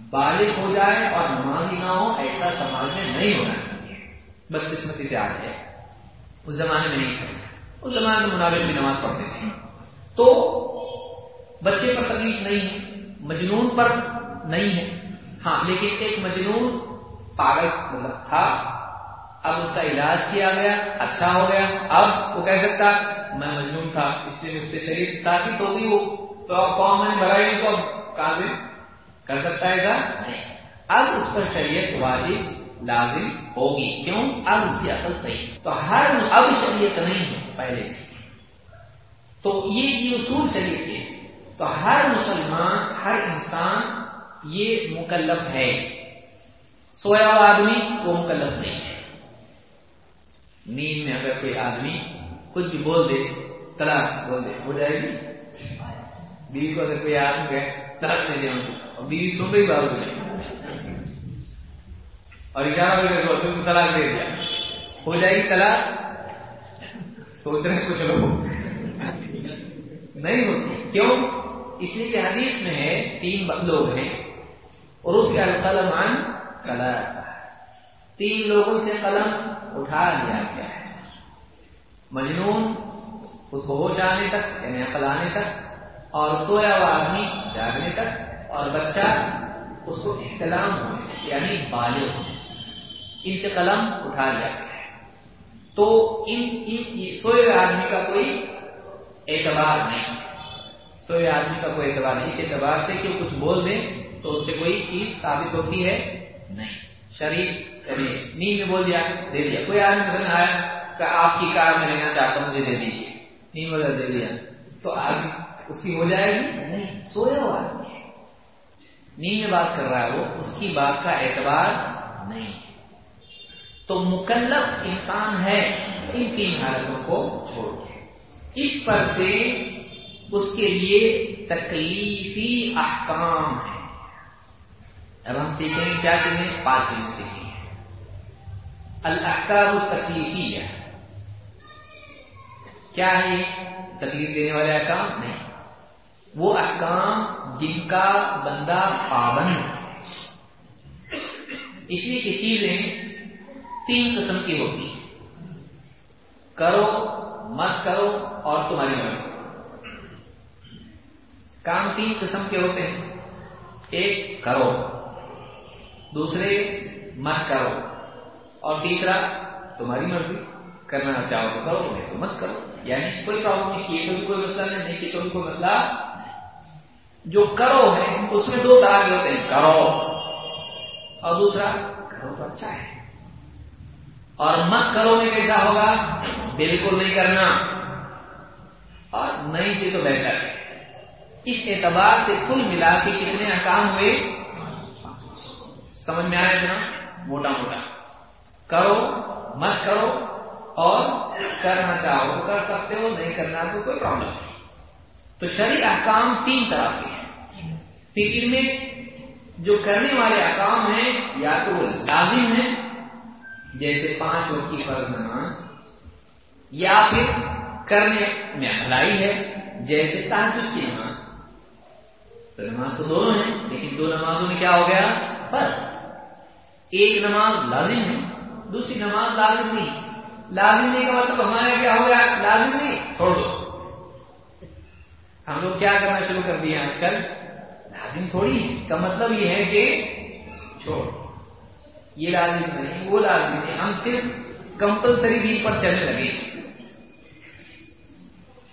Speaker 1: بالغ ہو جائے اور نمازی نہ ہو، ایسا سماج میں نہیں ہونا چاہیے۔ بس قسمتی تیار ہے۔ اس زمانے میں نہیں تھا اس زمانے میں منابع بھی نماز پڑھتے تھے۔ تو بچے پر تکلیف نہیں ہے، مجنون پر نہیں ہے۔ ہاں لیکن ایک مجنون پاگل مطلب تھا۔ اب اس کا علاج کیا گیا اچھا ہو گیا۔ اب وہ کہہ سکتا، میں مجنون تھا، اس لیے مجھ سے شریر طاقت ہوگی وہ تو قوم میں بڑھائی تو اب کر سکتا ہے ایسا؟ اب اس پر شریعت واجب لازم ہوگی۔ کیوں؟ اب اس کی عقل صحیح۔ تو ہر اب شریعت نہیں ہے، پہلے سے۔ تو یہ اصول شریعت کے تو ہر مسلمان، ہر انسان یہ مکلف ہے۔ سویا ہوا آدمی وہ مکلف نہیں ہے۔ نیند میں اگر کوئی آدمی کچھ بھی بول دے طلاق بول دے ہو جائے گی بیوی کو اگر کوئی آدمی کہ طلاق دے دیا اور بیوی سن رہی بات ہو اور اشارہ بھی کر تم طلاق دے دیا ہو جائے گی طلاق سوچ رہے کچھ لوگ نہیں ہوتی کیوں اس لیے کہ حدیث میں ہے تین لوگ ہیں اور اس کے القلم عن کلا تین لوگوں سے قلم اٹھا لیا گیا ہے۔ مجنون اس کو ہوش آنے تک یعنی عقل آنے تک، اور سویا ہوا آدمی جاگنے تک، اور بچہ اس کو احتلام ہونے یعنی بالغ ہونے ان سے قلم اٹھا لیا گیا ہے۔ تو ان سوئے ہوئے آدمی کا کوئی اعتبار نہیں۔ سوئے آدمی کا کوئی اعتبار نہیں، اس اعتبار سے کہ کچھ بول دیں تو اس سے کوئی چیز ثابت ہوتی ہے نہیں۔ شریر یعنی نیند میں بول دیا، دے دیا۔ کوئی آدمی مثلا آیا کہ آپ کی کار میں لینا چاہتا ہوں، مجھے دے دیجیے نیند وغیرہ دے دیا۔ تو آدمی اس کی ہو جائے گی؟ نہیں، سویا ہوا آدمی ہے۔ نیند میں بات کر رہا ہے وہ اس کی بات کا اعتبار نہیں۔ تو مکلف انسان ہے ان تین حالتوں کو چھوڑ کے۔ اس پر سے اس کے لیے تکلیفی احکام ہے اب ہم سیکھیں گے کیا چیزیں پانچ چیزیں سیکھیں گے۔ الحکام تکلیفی ہے کیا ہے تکلیف دینے والے احکام؟ نہیں۔ وہ احکام جن کا بندہ پابند اس لیے کہ چیزیں تین قسم کی ہوتی ہیں۔ کرو، مت کرو اور تمہاری مرضی۔ کام تین قسم کے ہوتے ہیں۔ ایک، کرو۔ دوسرے، مت کرو۔ اور تیسرا، تمہاری مرضی، کرنا چاہو تو کرو نہیں تو مت کرو۔ یعنی کوئی پرابلم نہیں کیے تو کوئی مسئلہ نہیں نہیں کیے تو کوئی مسئلہ جو کرو ہے، اس میں دو طرح کے ہوتے ہیں، کرو۔ اور دوسرا، کرو تو اچھا ہے۔ اور مت کرو میں کیسا ہوگا؟ بالکل نہیں کرنا۔ اور نہیں تھی تو بہتر ہے۔ اس اعتبار سے کل ملا کے کتنے احکام ہوئے؟ سمجھ میں آیا اتنا موٹا موٹا۔ کرو، مت کرو اور کرنا چاہو، کر سکتے ہو، نہیں کرنا تو کوئی پرابلم نہیں۔ تو شریع احکام تین طرح کے ہیں۔ پھر ان میں جو کرنے والے احکام ہیں، یا تو وہ لازم ہیں، جیسے پانچ وقت کی فرض نماز، یا پھر کرنے میں بھلائی ہے، جیسے تحجد کی نماز۔ تو نماز تو دونوں ہیں، لیکن دو نمازوں میں کیا ہو گیا؟ فرق۔ ایک نماز لازم ہے۔ دوسری نماز لازم نہیں۔ لازم نہیں کا مطلب ہمارے کیا ہو گیا لازم نہیں۔ چھوڑ دو۔ ہم لوگ کیا کرنا شروع کر دیے آج کل؟ لازم تھوڑی کا مطلب یہ ہے کہ چھوڑ۔ یہ لازم نہیں، وہ لازم نہیں۔ ہم صرف کمپلسری دین پر چلنے لگے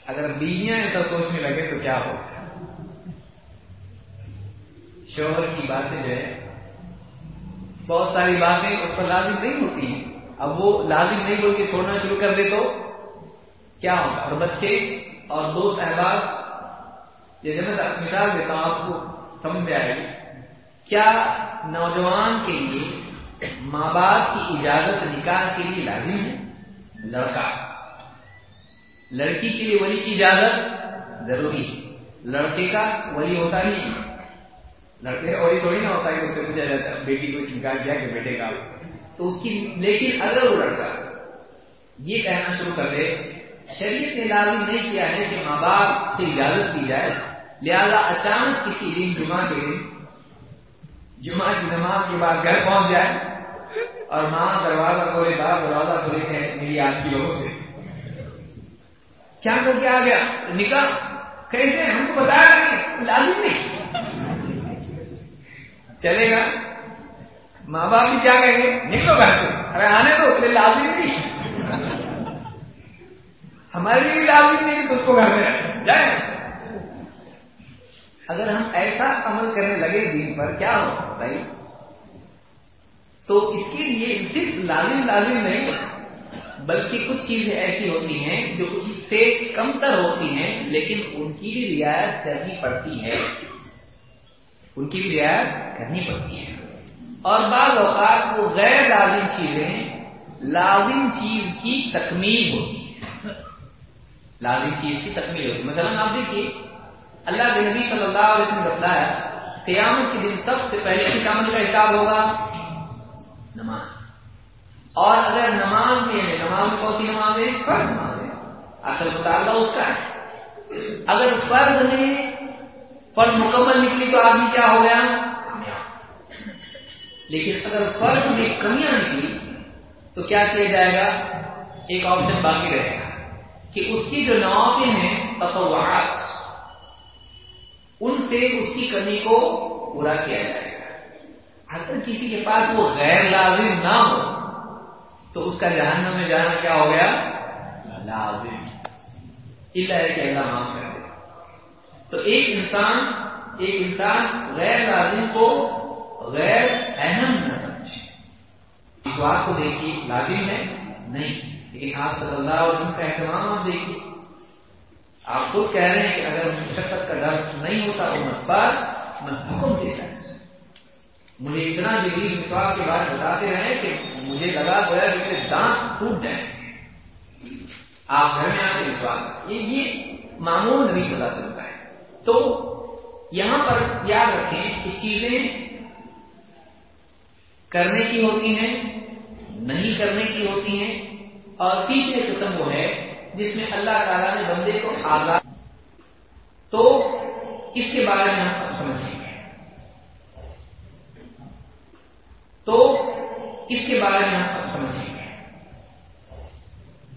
Speaker 1: اگر بیویاں ایسا سوچنے لگے تو کیا ہو شوہر کی باتیں جو ہے بہت ساری باتیں اس پر لازم نہیں ہوتی ہیں۔ اب وہ لازم نہیں بول کے چھوڑنا شروع کر دے تو کیا ہوگا؟ اور بچے اور دوست احباب جیسے میں مثال دیتا ہوں، آپ کو سمجھ میں آئے گی۔ کیا نوجوان کے لیے ماں باپ کی اجازت نکاح کے لیے لازم ہے؟ لڑکا۔ لڑکی کے لیے ولی کی اجازت ضروری ہے۔ لڑکے کا ولی ہوتا نہیں لڑکے کا ولی تھوڑی نہ ہوتا کہ اس جاتا ہے، بیٹی کو نکاح کیا کہ بیٹے کا۔ تو اس کی لیکن اگر وہ لڑکا یہ کہنا شروع کر دے، شریعت نے لازم نہیں کیا ہے کہ ماں باپ سے اجازت دی جائے۔ لہذا اچانک کسی دن جمعہ کے دن، جمعہ کی نماز کے بعد گھر پہنچ جائے اور ماں دروازہ کھولے بار دروازہ کھولے تھے میری آپ کی لوگوں سے۔ کیا کر کے آ گیا؟ نکل کیسے؟ ہم کو بتایا لازم نہیں۔ چلے گا۔ ماں باپ بھی کیا کہیں گے؟ نکلو گھر سے۔ ارے آنے تو لازم نہیں۔ ہمارے لیے لازم نہیں کہ اس کو گھر میں جائے۔ اگر ہم ایسا عمل کرنے لگے دین پر، کیا ہوگا بھائی، تو اس کے لیے صرف لازم لازم نہیں، بلکہ کچھ چیزیں ایسی ہوتی ہیں جو اس سے کم تر ہوتی ہیں، لیکن ان کی بھی رعایت کرنی پڑتی ہے۔ ان کی بھی رعایت کرنی پڑتی ہے۔ اور بعض اوقات وہ غیر لازم چیزیں، لازم چیز کی تکمیل ہوتی ہے لازم چیز کی تکمیل ہوتی ہے مثلا آپ دیکھیے، اللہ کے نبی صلی اللہ علیہ وسلم نے بتلایا قیامت کے دن سب سے پہلے کس عمل کا حساب ہوگا؟ نماز۔ اور اگر نماز میں یعنی نماز میں کون سی نماز ہے؟ فرض نماز ہے۔ اصل مطالبہ اس کا ہے۔ اگر فرض میں فرض مکمل نکلی تو آدمی کیا ہو گیا؟ لیکن اگر فرض میں کمیاں نکلی تو کیا کیا جائے گا؟ ایک آپشن باقی رہے گا کہ اس کی جو نوافل ہیں تطوعات ان سے اس کی کمی کو پورا کیا جائے گا۔ اگر کسی کے پاس وہ غیر لازم نہ ہو تو اس کا جہنم میں جانا کیا ہو گیا؟ لازم۔ اللہ ہے کہ اللہ معاف کر دے تو ایک انسان ایک انسان غیر لازم کو غیر اہم نہ سمجھے۔ اس بات کو دیکھیے لازم ہے؟ نہیں۔ لیکن آپ صلی اللہ علیہ وسلم کا اہتمام آپ دیکھیے۔ آپ خود کہہ رہے ہیں کہ اگر مشقت کا درد نہیں ہوتا تو میں پاس میں حکم دیتا مجھے اتنا جدید مسواس کے بعد بتاتے رہے کہ مجھے لگا گیا کہ میرے دانت ٹوٹ جائیں۔ آپ گھر میں آتے مسواس یہ معمول نبی صلی اللہ علیہ وسلم تو یہاں پر یاد رکھیں کہ چیزیں کرنے کی ہوتی ہیں، نہیں کرنے کی ہوتی ہیں، اور تیسری قسم وہ ہے جس میں اللہ تعالیٰ نے بندے کو آگاہ تو اس کے بارے میں ہم سمجھیں گے۔ تو اس کے بارے میں ہم سمجھیں گے۔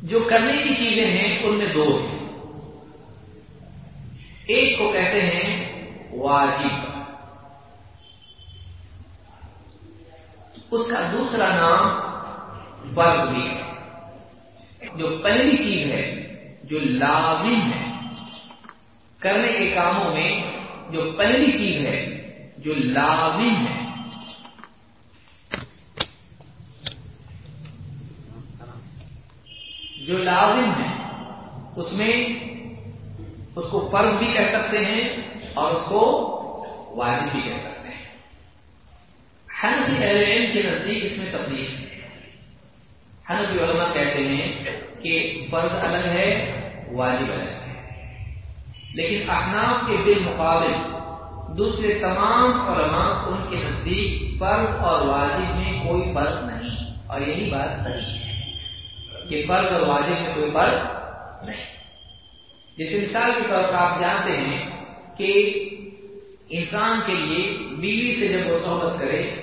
Speaker 1: جو کرنے کی چیزیں ہیں، ان میں دو ہیں۔ ایک کو کہتے ہیں واجب۔ اس کا دوسرا نام فرض بھی ہے۔ جو پہلی چیز ہے، جو لازم ہے۔ کرنے کے کاموں میں جو پہلی چیز ہے، جو لازم ہے۔ جو لازم ہے، اس میں اس کو فرض بھی کہہ سکتے ہیں اور اس کو واجب بھی کہہ سکتے ہیں۔ ہر علم کے نزدیک اس میں تبدیل ہے۔ حنفی علماء کہتے ہیں کہ فرض الگ ہے، واجب الگ ہے۔ لیکن احناف کے بالمقابل دوسرے تمام علماء ان کے نزدیک فرض اور واجب میں کوئی فرق نہیں۔ اور یہی بات صحیح ہے کہ فرض اور واجب میں کوئی فرق نہیں۔ جس مثال کے طور پر آپ جانتے ہیں کہ انسان کے لیے بیوی سے جب وہ صحبت کرے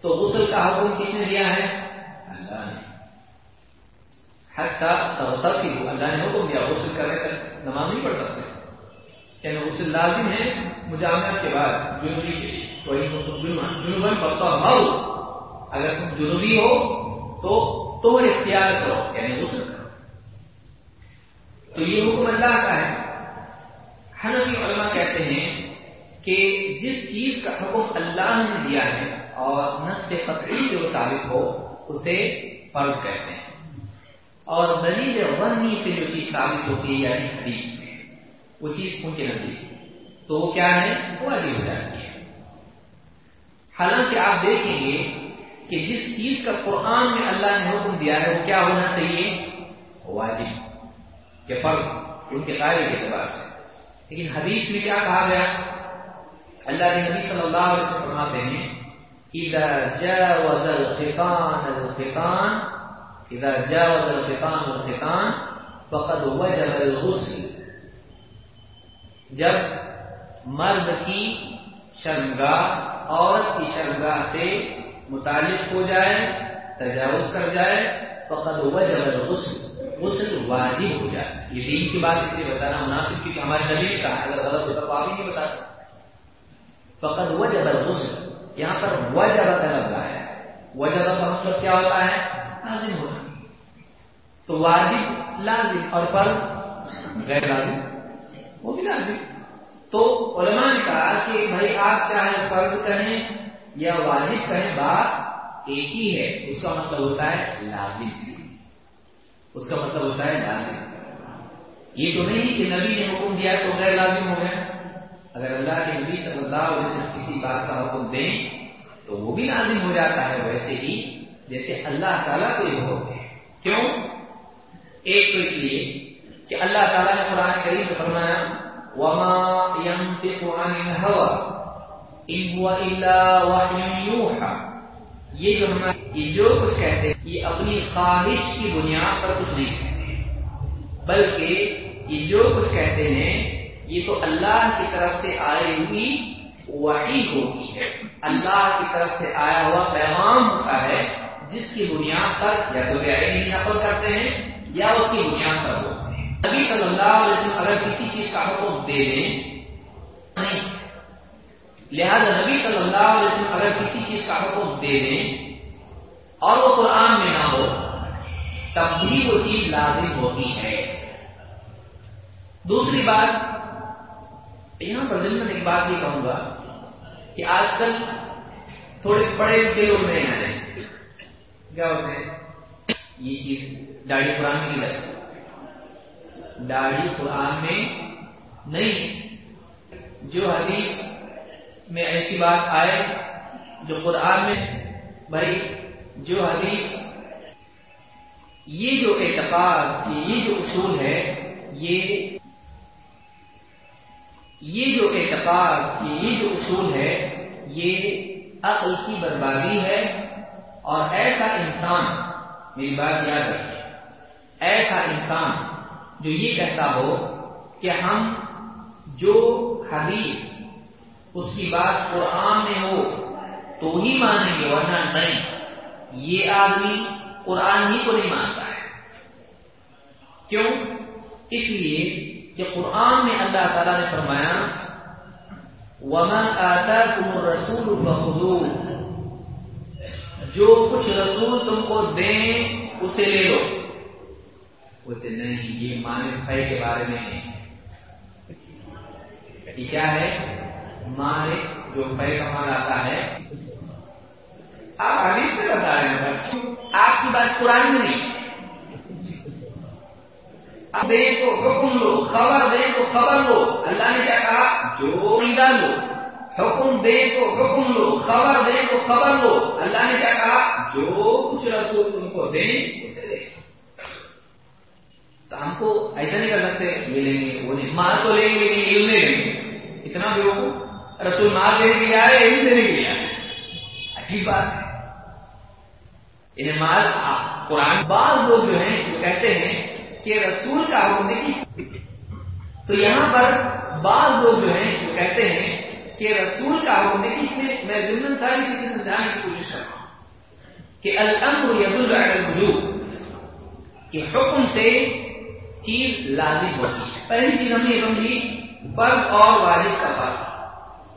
Speaker 1: تو غسل کا حکم کس نے دیا ہے؟ اللہ نے۔ تغتسل اللہ نے حکم دیا غسل کرنے تک نماز نہیں پڑھ سکتے۔ یعنی غسل لازم ہے مجامعت کے بعد، جنوبی کے لیے۔ جنوبن پتا ہو اگر تم جنوبی ہو تو تو اختیار کرو یعنی غسل کرو۔ تو یہ حکم اللہ کا ہے۔ حنفی علماء کہتے ہیں کہ جس چیز کا حکم اللہ نے دیا ہے اور نس قطعی سے وہ ثابت ہو، اسے فرض کہتے ہیں۔ اور دلیل غنی سے جو چیز ثابت ہوتی ہے یعنی حدیث سے، وہ چیز ان کے تو وہ کیا ہے؟ واجب ہو جاتی ہے۔ حالانکہ آپ دیکھیں گے کہ جس چیز کا قرآن میں اللہ نے حکم دیا ہے، وہ کیا ہونا چاہیے؟ واجب۔ یا فرض ان کے قائد کے اعتبار سے۔ لیکن حدیث میں کیا کہا گیا؟ اللہ کے نبی صلی اللہ علیہ وسلم فرماتے ہیں، اذا جاوز الختان الختان اذا جاوز الختان الختان فقد وجب الغسل. جب مرد کی شرمگاہ عورت کی شرمگاہ سے متعلق ہو جائے، تجاوز کر جائے، فقد وجب الغسل۔ غسل واجب ہو جائے۔ یہ دین کی بات اس لیے بتانا مناسب کیونکہ ہمارے نبی کا اگر غلط ہوتا تو آپ ہی نہیں بتاتے فقد وجب الغسل۔ یہاں پر وجب کا لفظ ہے وجب کا مطلب کیا ہوتا ہے؟ لازم ہوتا تو واجب لازم اور فرض غیر لازم، وہ بھی لازم۔ تو علماء نے کہا کہ بھائی آپ چاہے فرض کہیں یا واجب کہیں بات ایک ہی ہے۔ اس کا مطلب ہوتا ہے لازم۔ اس کا مطلب ہوتا ہے لازم یہ تو نہیں کہ نبی نے حکم دیا تو غیر لازم ہو گیا۔ اگر اللہ کے نبی صلی اللہ علیہ وسلم کسی بات کا حکم دیں تو وہ بھی لازم ہو جاتا ہے ویسے ہی، جیسے اللہ تعالیٰ کو یہ حکم دے کیوں؟ ایک تو اس لیے کہ اللہ تعالیٰ نے قرآن کریم میں فرمایا، وما ينطق عن الهوى ان هو الا وحي يوحى۔ یہ جو ہم یہ جو کچھ کہتے ہیں، یہ اپنی خواہش کی بنیاد پر کچھ نہیں کہتے بلکہ یہ جو کچھ کہتے ہیں، یہ تو اللہ کی طرف سے آئی ہوئی وحی ہوتی ہے۔ اللہ کی طرف سے آیا ہوا پیغام ہوتا ہے، جس کی بنیاد پر یا تو نقل کرتے ہیں، یا اس کی بنیاد پر ہوتے ہیں۔ نبی صلی اللہ علیہ وسلم اگر کسی چیز کا حکم دے دیں لہذا نبی صلی اللہ علیہ وسلم اگر کسی چیز کا حکم دے دیں اور وہ قرآن میں نہ ہو تب بھی وہ چیز لازم ہوتی ہے۔ دوسری بات، یہاں پر ضمن ایک بات یہ کہوں گا کہ آج کل تھوڑے بڑے لکھے لوگ نہیں آ رہے کیا ہوتے ہیں؟ یہ چیز داڑھی قرآن میں نہیں لگتی داڑھی قرآن میں نہیں، جو حدیث میں ایسی بات آئے جو قرآن میں بھائی جو حدیث یہ جو اعتقاد یہ جو اصول ہے، یہ یہ جو اعتقاد یہ جو اصول ہے، یہ عقل کی بربادی ہے۔ اور ایسا انسان، میری بات یاد رکھیے، ایسا انسان جو یہ کہتا ہو کہ ہم جو حدیث اس کی بات قرآن میں ہو، تو ہی مانیں گے، ورنہ نہیں۔ یہ آدمی قرآن ہی کو نہیں مانتا ہے۔ کیوں؟ اس لیے کہ قرآن میں اللہ تعالی نے فرمایا ومن آتا تم رسول بخدو جو کچھ رسول تم کو دیں، اسے لے لو۔ بولتے، نہیں، یہ مان فی کے بارے میں ہے۔ کیا ہے؟ مان جو فی کا آتا ہے۔ آپ حدیث سے بتا رہے ہیں۔ آپ کی بات قرآن میں نہیں۔ اب دیں تو حکم لو، خبر دیں تو خبر لو۔ اللہ نے کیا کہا؟ جو ڈال لو۔ حکم دیں تو حکم لو، خبر دیں تو خبر لو۔ اللہ نے کیا کہا؟ جو کچھ رسول تم کو دیں، اسے دیں تو ہم کو ایسا نہیں کر سکتے یہ لیں گے، وہ نہیں۔ مال تو لیں گے لیکن علم نہیں لیں گے۔ اتنا بھی وہ رسول مال دینے کے لیے آ رہے علم دینے کے لیے آ رہے اچھی بات ہے۔ انہیں مال قرآن بعض لوگ جو ہیں، وہ کہتے ہیں کہ رسول کا حکم دیکھی تو یہاں پر بعض لوگ جو ہیں، وہ کہتے ہیں کہ رسول کا حکم دیکھی اس میں میں ضمن ساری چیزیں سمجھانے کی کوشش کر رہا ہوں۔ کہ الامر ید الوجود کہ حکم سے چیز لازم ہوتی ہے۔ پہلی چیز ہم نے سمجھی فرض اور واجب کا فرق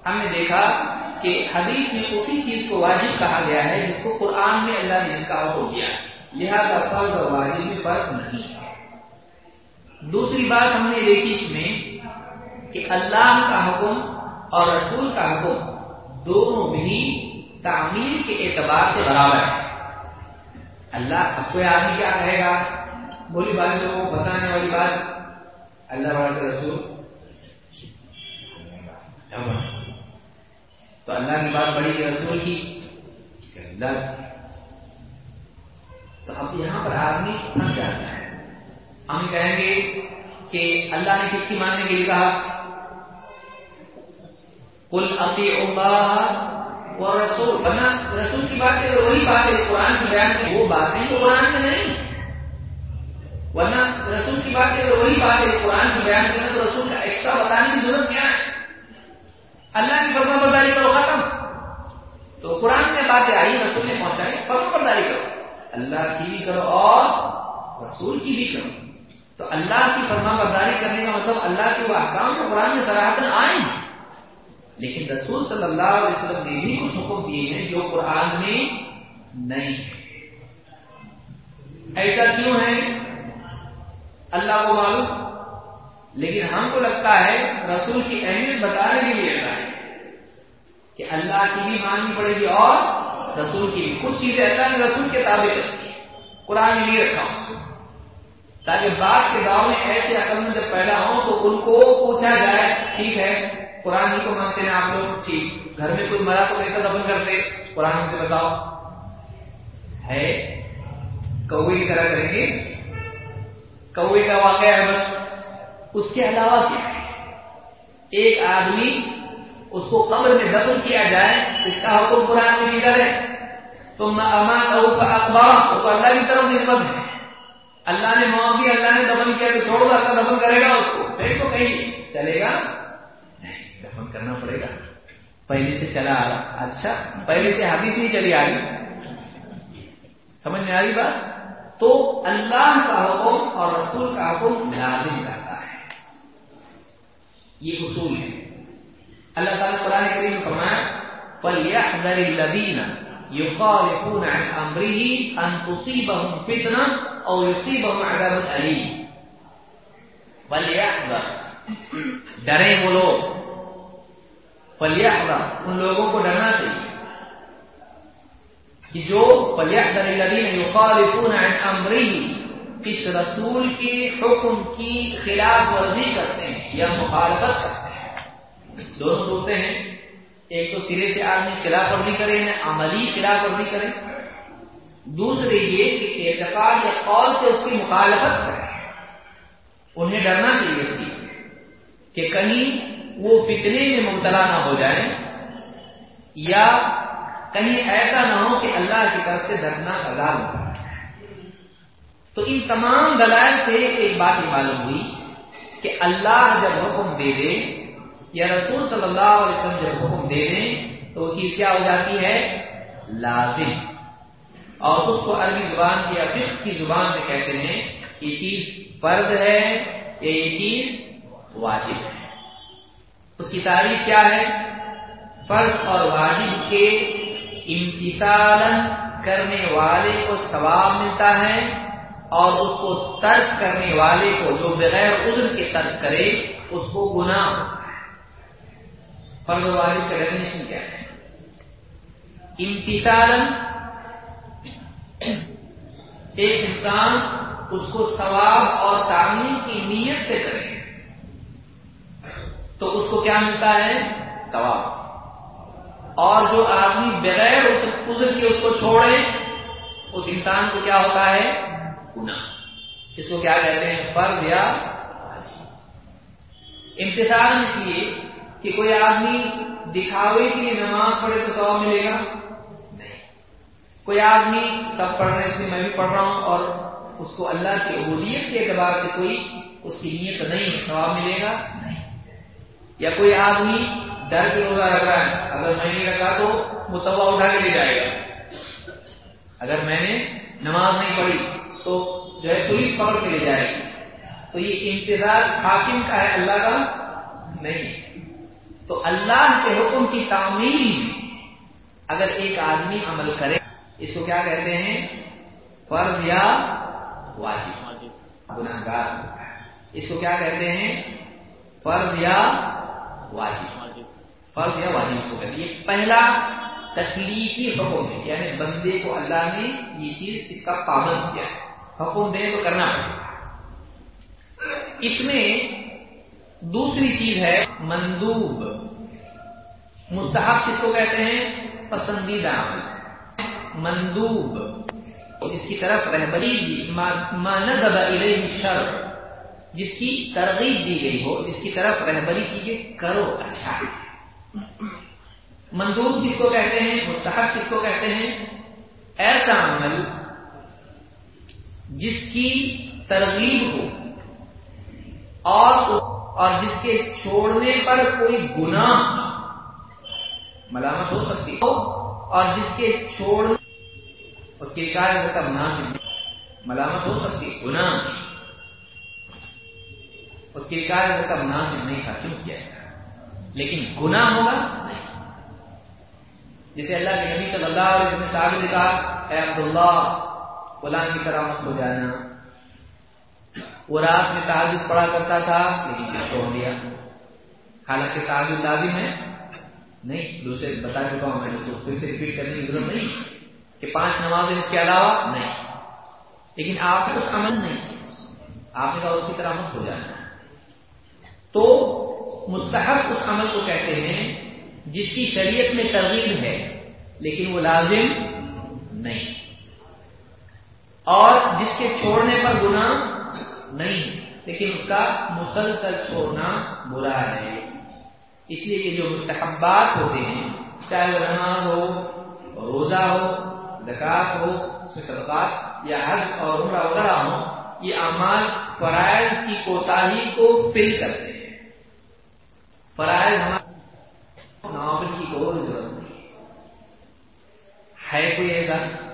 Speaker 1: ہم نے دیکھا کہ حدیث میں اسی چیز کو واجب کہا گیا ہے جس کو قرآن میں اللہ نے اس کا ہو دیا لہذا فرض اور واجب میں فرض نہیں۔ ہے دوسری بات ہم نے دیکھی اس میں کہ اللہ کا حکم اور رسول کا حکم دونوں بھی تعمیر کے اعتبار سے برابر ہے اللہ اب کوئی آدمی کیا کہے گا؟ بولی بات لوگوں کو بسانے والی بات۔ اللہ والے رسول۔ تو اللہ کی بات بڑی رسول کی تو اب یہاں پر آدمی پھنس جاتا ہے۔ ہم کہیں گے کہ اللہ نے کس کی ماننے کے لیے کہا؟ کل اپی وہ رسول۔ بنا رسول کی بات ہے وہی بات ہے، قرآن کی بیان کی وہ باتیں تو قرآن میں نہیں۔ ورنہ رسول کی بات ہے وہی بات ہے، قرآن کی بیان کرنا تو رسول کا ایکسٹرا بتانے کی ضرورت کیا ہے؟ اللہ کی فرما برداری کرو، ختم۔ تو قرآن میں باتیں آئی، رسول نے پہنچائی، فرما برداری کرو۔ اللہ کی بھی کرو اور رسول کی بھی کرو۔ تو اللہ کی فرما برداری کرنے کا مطلب اللہ کے وہ احکام کو قرآن میں سراہتن آئیں۔ گے لیکن رسول صلی اللہ علیہ وسلم نے بھی کچھ حکم دیے ہیں جو قرآن میں نہیں ایسا کیوں ہے اللہ کو معلوم۔ لیکن ہم کو لگتا ہے رسول کی اہمیت بتانے کے لیے ایسا ہے کہ اللہ کی بھی ماننی پڑے گی اور رسول کی بھی۔ کچھ چیزیں اللہ نے رسول کے تابع کرتی ہے قرآن نہیں رکھا اس کو۔ تاکہ بعد کے گاؤں میں ایسے عقل میں جب پیدا ہوں تو ان کو پوچھا جائے، ٹھیک ہے، قرآن ہی کو مانتے ہیں آپ لوگ۔ ٹھیک۔ گھر میں کوئی مرا تو کیسا دفن کرتے؟ قرآن سے بتاؤ۔ ہے۔ کوے کی طرح کریں گے؟ کوے کا واقعہ ہے بس۔ اس کے علاوہ کیا ایک آدمی اس کو قبر میں دفن کیا جائے، اس کا حکم قرآن میں ہے۔ تو امان کا اخبار تو اللہ کی طرف نسبت ہے۔ اللہ نے معاف دیا اللہ نے دفن کیا تو چھوڑ اللہ دفن کرے گا اس کو۔ پھر تو کہیں چلے گا؟ نہیں، دفن کرنا پڑے گا۔ پہلے سے چلا آ رہا۔ اچھا پہلے سے حدیث نہیں چلی آ رہی۔ سمجھ میں آ رہی بات؟ تو اللہ کا حکم اور رسول کا حکم لازم کرتا یہ اصول ہے۔ اللہ تعالیٰ قرآن کریم میں فرمایا، فَلْيَحْذَرِ الَّذِينَ يُخَالِفُونَ عَنْ أَمْرِهِ أَن تُصِيبَهُمْ فِتْنَةٌ أَوْ يُصِيبَهُمْ عَذَابٌ أَلِيمٌ۔ فَلْيَحْذَرْ۔ ڈریں وہ لوگ۔ فَلْيَحْذَرْ۔ ان لوگوں کو ڈرنا چاہیے۔ کہ جو فَلْيَحْذَرِ الَّذِينَ يُخَالِفُونَ عَنْ أَمْرِهِ اس رسول کے حکم کی خلاف ورزی کرتے ہیں یا مخالفت کرتے ہیں؟ دونوں صورتیں ہیں۔ ایک تو سرے سے آدمی خلاف ورزی کرے یا عملی خلاف ورزی کرے۔ دوسرے یہ کہ اعتقاد یا قول سے اس کی مخالفت کرے۔ انہیں ڈرنا چاہیے اس چیز سے کہ کہیں وہ فتنے میں مبتلا نہ ہو جائے یا کہیں ایسا نہ ہو کہ اللہ کی طرف سے دردناک عذاب ہو۔ تو ان تمام دلائل سے ایک بات یہ معلوم ہوئی کہ اللہ جب حکم دے دے، یا رسول صلی اللہ علیہ وسلم جب حکم دے دیں تو وہ چیز کیا ہو جاتی ہے؟ لازم۔ اور اس کو عربی زبان کی فقہ کی زبان میں کہتے ہیں، یہ چیز فرض ہے، یا یہ چیز واجب ہے۔ اس کی تعریف کیا ہے؟ فرض اور واجب کے امتثال کرنے والے کو ثواب ملتا ہے۔ اور اس کو ترک کرنے والے کو جو بغیر عذر کے ترک کرے، اس کو گناہ فرض واجب کا ڈیفینیشن کیا ہے؟ امتثال ایک انسان اس کو ثواب اور تعمیر کی نیت سے کرے۔ تو اس کو کیا ملتا ہے؟ ثواب۔ اور جو آدمی بغیر اس عذر کی اس کو چھوڑے، اس انسان کو کیا ہوتا ہے؟ گناہ۔ اس کو کیا کہتے ہیں؟ فرض یا امتحان اس لیے کہ کوئی آدمی دکھاوے کے لیے نماز پڑھے تو ثواب ملے گا؟ نہیں۔ کوئی آدمی سب پڑھ رہے ہیں اس لیے میں بھی پڑھ رہا ہوں اور اس کو اللہ کی عبودیت کے اعتبار سے کوئی اس کی نیت نہیں ثواب ملے گا؟ نہیں۔ یا کوئی آدمی ڈر کے روزہ رکھ رہا ہے، اگر میں نہیں رکھا تو متوا اٹھا کے لے جائے گا۔ اگر میں نے نماز نہیں پڑھی تو جو ہے پولیس پکڑ کے لے جائے گی۔ تو یہ انتظار حاکم کا ہے، اللہ کا نہیں۔ تو اللہ کے حکم کی تعمیر اگر ایک آدمی عمل کرے، اس کو کیا کہتے ہیں؟ فرض یا واجب۔ گناہ گار اس کو کیا کہتے ہیں؟ فرض یا واجب۔ فرض یا واجب اس کو کہتے ہیں۔ یہ پہلا تکلیفی حکم ہے یعنی بندے کو اللہ نے یہ چیز اس کا پابند کیا ہے۔ حکم دے تو کرنا پڑے۔ اس میں دوسری چیز ہے مندوب۔ مستحب کس کو کہتے ہیں؟ پسندیدہ مندوب۔ جس کی طرف رہبری دی ماندب شر جس کی ترغیب دی گئی ہو، جس کی طرف رہبری کیجیے کرو اچھا۔ مندوب کس کو کہتے ہیں؟ مستحب کس کو کہتے ہیں؟ ایسا عمل جس کی ترغیب ہو اور اور جس کے چھوڑنے پر کوئی گناہ ملامت ہو سکتی ہو اور جس کے چھوڑ اس کے کار کا مناسب ملامت ہو سکتی گناہ اس کے کار کا مناسب نہیں تھا کیوں کیا ایسا لیکن گناہ ہوگا؟ نہیں۔ جسے اللہ کے نبی صلی اللہ علیہ وسلم صاحب نے کہا، اے عبداللہ غلام کی طرح مت ہو جانا۔ وہ رات میں تعجب پڑا کرتا تھا، لیکن پھر چھوڑ دیا۔ حالانکہ تعجب لازم ہے۔ نہیں، دوسرے بتا چکا ہوں میں نے تو پھر سے ریپیٹ کرنے کی ضرورت نہیں کہ پانچ نمازیں اس کے علاوہ نہیں۔ لیکن آپ نے اس عمل نہیں۔ آپ نے کہا اس کی طرح مت ہو جانا۔ تو مستحب اس عمل کو کہتے ہیں جس کی شریعت میں ترغیب ہے، لیکن وہ لازم نہیں۔ اور جس کے چھوڑنے پر گناہ نہیں، لیکن اس کا مسلسل چھوڑنا برا ہے۔ اس لیے کہ جو مستحبات ہوتے ہیں، چاہے وہ نماز ہو، روزہ ہو زکات ہو، اس صدقات یا حج اور عمرہ وغیرہ ہو یہ اعمال فرائض کی کوتاہی کو فل کرتے ہیں۔ فرائض ہمارے ناول کی کوئی ضرورت نہیں۔ ہے کوئی ایسا؟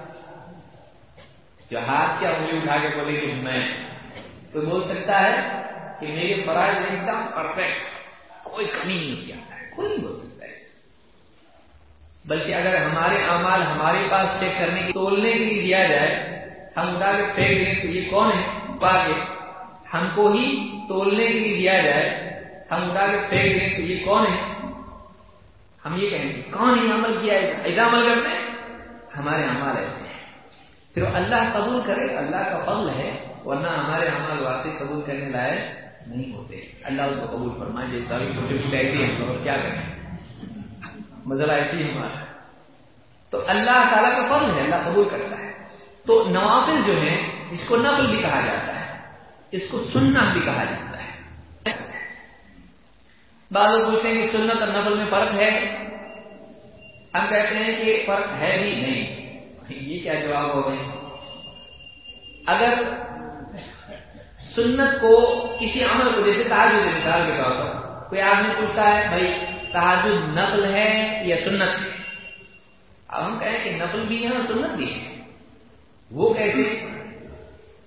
Speaker 1: جو ہاتھ کیا انگلی اٹھا کے بولے کہ میں۔ کوئی بول سکتا ہے کہ میرے فرائض ایک دم پرفیکٹ کوئی کمی نہیں اس کے اندر۔ کوئی نہیں بول سکتا ہے۔ بلکہ اگر ہمارے اعمال ہمارے پاس چیک کرنے کی تولنے کے لیے دیا جائے، ہم اٹھا کے پھینک دیں تو یہ کون ہے؟ پا ہم کو ہی تولنے کے لیے دیا جائے۔ ہم اٹھا کے پھینک دیں تو یہ کون ہے؟ ہم یہ کہیں گے، کون ہی عمل کیا ایسا ایسا عمل کرتے ہیں؟ ہمارے اعمال ایسے ہیں۔ پھر اللہ قبول کرے اللہ کا فضل ہے، ورنہ ہمارے عمل واقعی قبول کرنے لائق نہیں ہوتے۔ اللہ اس کو قبول فرمائے جیسا بھی چھوٹے چھوٹے ایسے ہیں، تو کیا کریں؟ مزلہ ایسی ہے ہمارا۔ تو اللہ تعالیٰ کا فضل ہے، اللہ قبول کرتا ہے۔ تو نوافل جو ہیں، اس کو نفل بھی کہا جاتا ہے۔ اس کو سننا بھی کہا جاتا ہے۔ بعض لوگ پوچھتے ہیں کہ سنت اور نفل میں فرق ہے؟ ہم کہتے ہیں کہ فرق ہے بھی نہیں۔ یہ کیا جواب ہو گئے؟ اگر سنت کو کسی عمل کو جیسے تحجد مثال کے طور پر کوئی آدمی پوچھتا ہے، بھائی تحجد نقل ہے یا سنت ہے؟ اب ہم کہیں کہ نقل بھی ہے اور سنت بھی ہے۔ وہ کیسے؟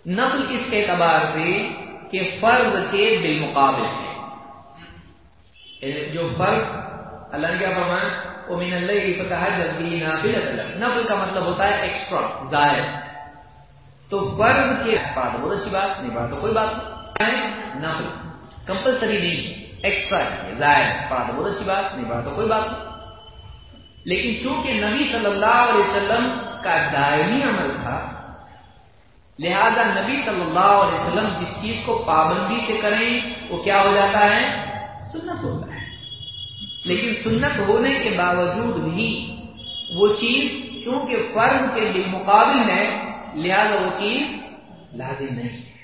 Speaker 1: نقل اس کے اعتبار سے کہ فرض کے بالمقابل ہے۔ یعنی جو فرض اللہ نے کیا فرمایا؟ وہ مین اللہ کی فتح جلدی نافل نفل کا مطلب ہوتا ہے ایکسٹرا ظاہر تو فرض کے بات بہت اچھی بات، نہیں بات تو کوئی بات نہیں۔ نفل کمپلسری نہیں ایکسٹرا ظاہر پڑھا تو بہت اچھی بات، نہیں بات تو کوئی بات نہیں۔ لیکن چونکہ نبی صلی اللہ علیہ وسلم کا دائمی عمل تھا، لہذا نبی صلی اللہ علیہ وسلم جس چیز کو پابندی سے کریں، وہ کیا ہو جاتا ہے؟ سنت ہوتا ہے۔ لیکن سنت ہونے کے باوجود بھی وہ چیز چونکہ فرض کے بالمقابل ہے، لہذا وہ چیز لازم نہیں ہے۔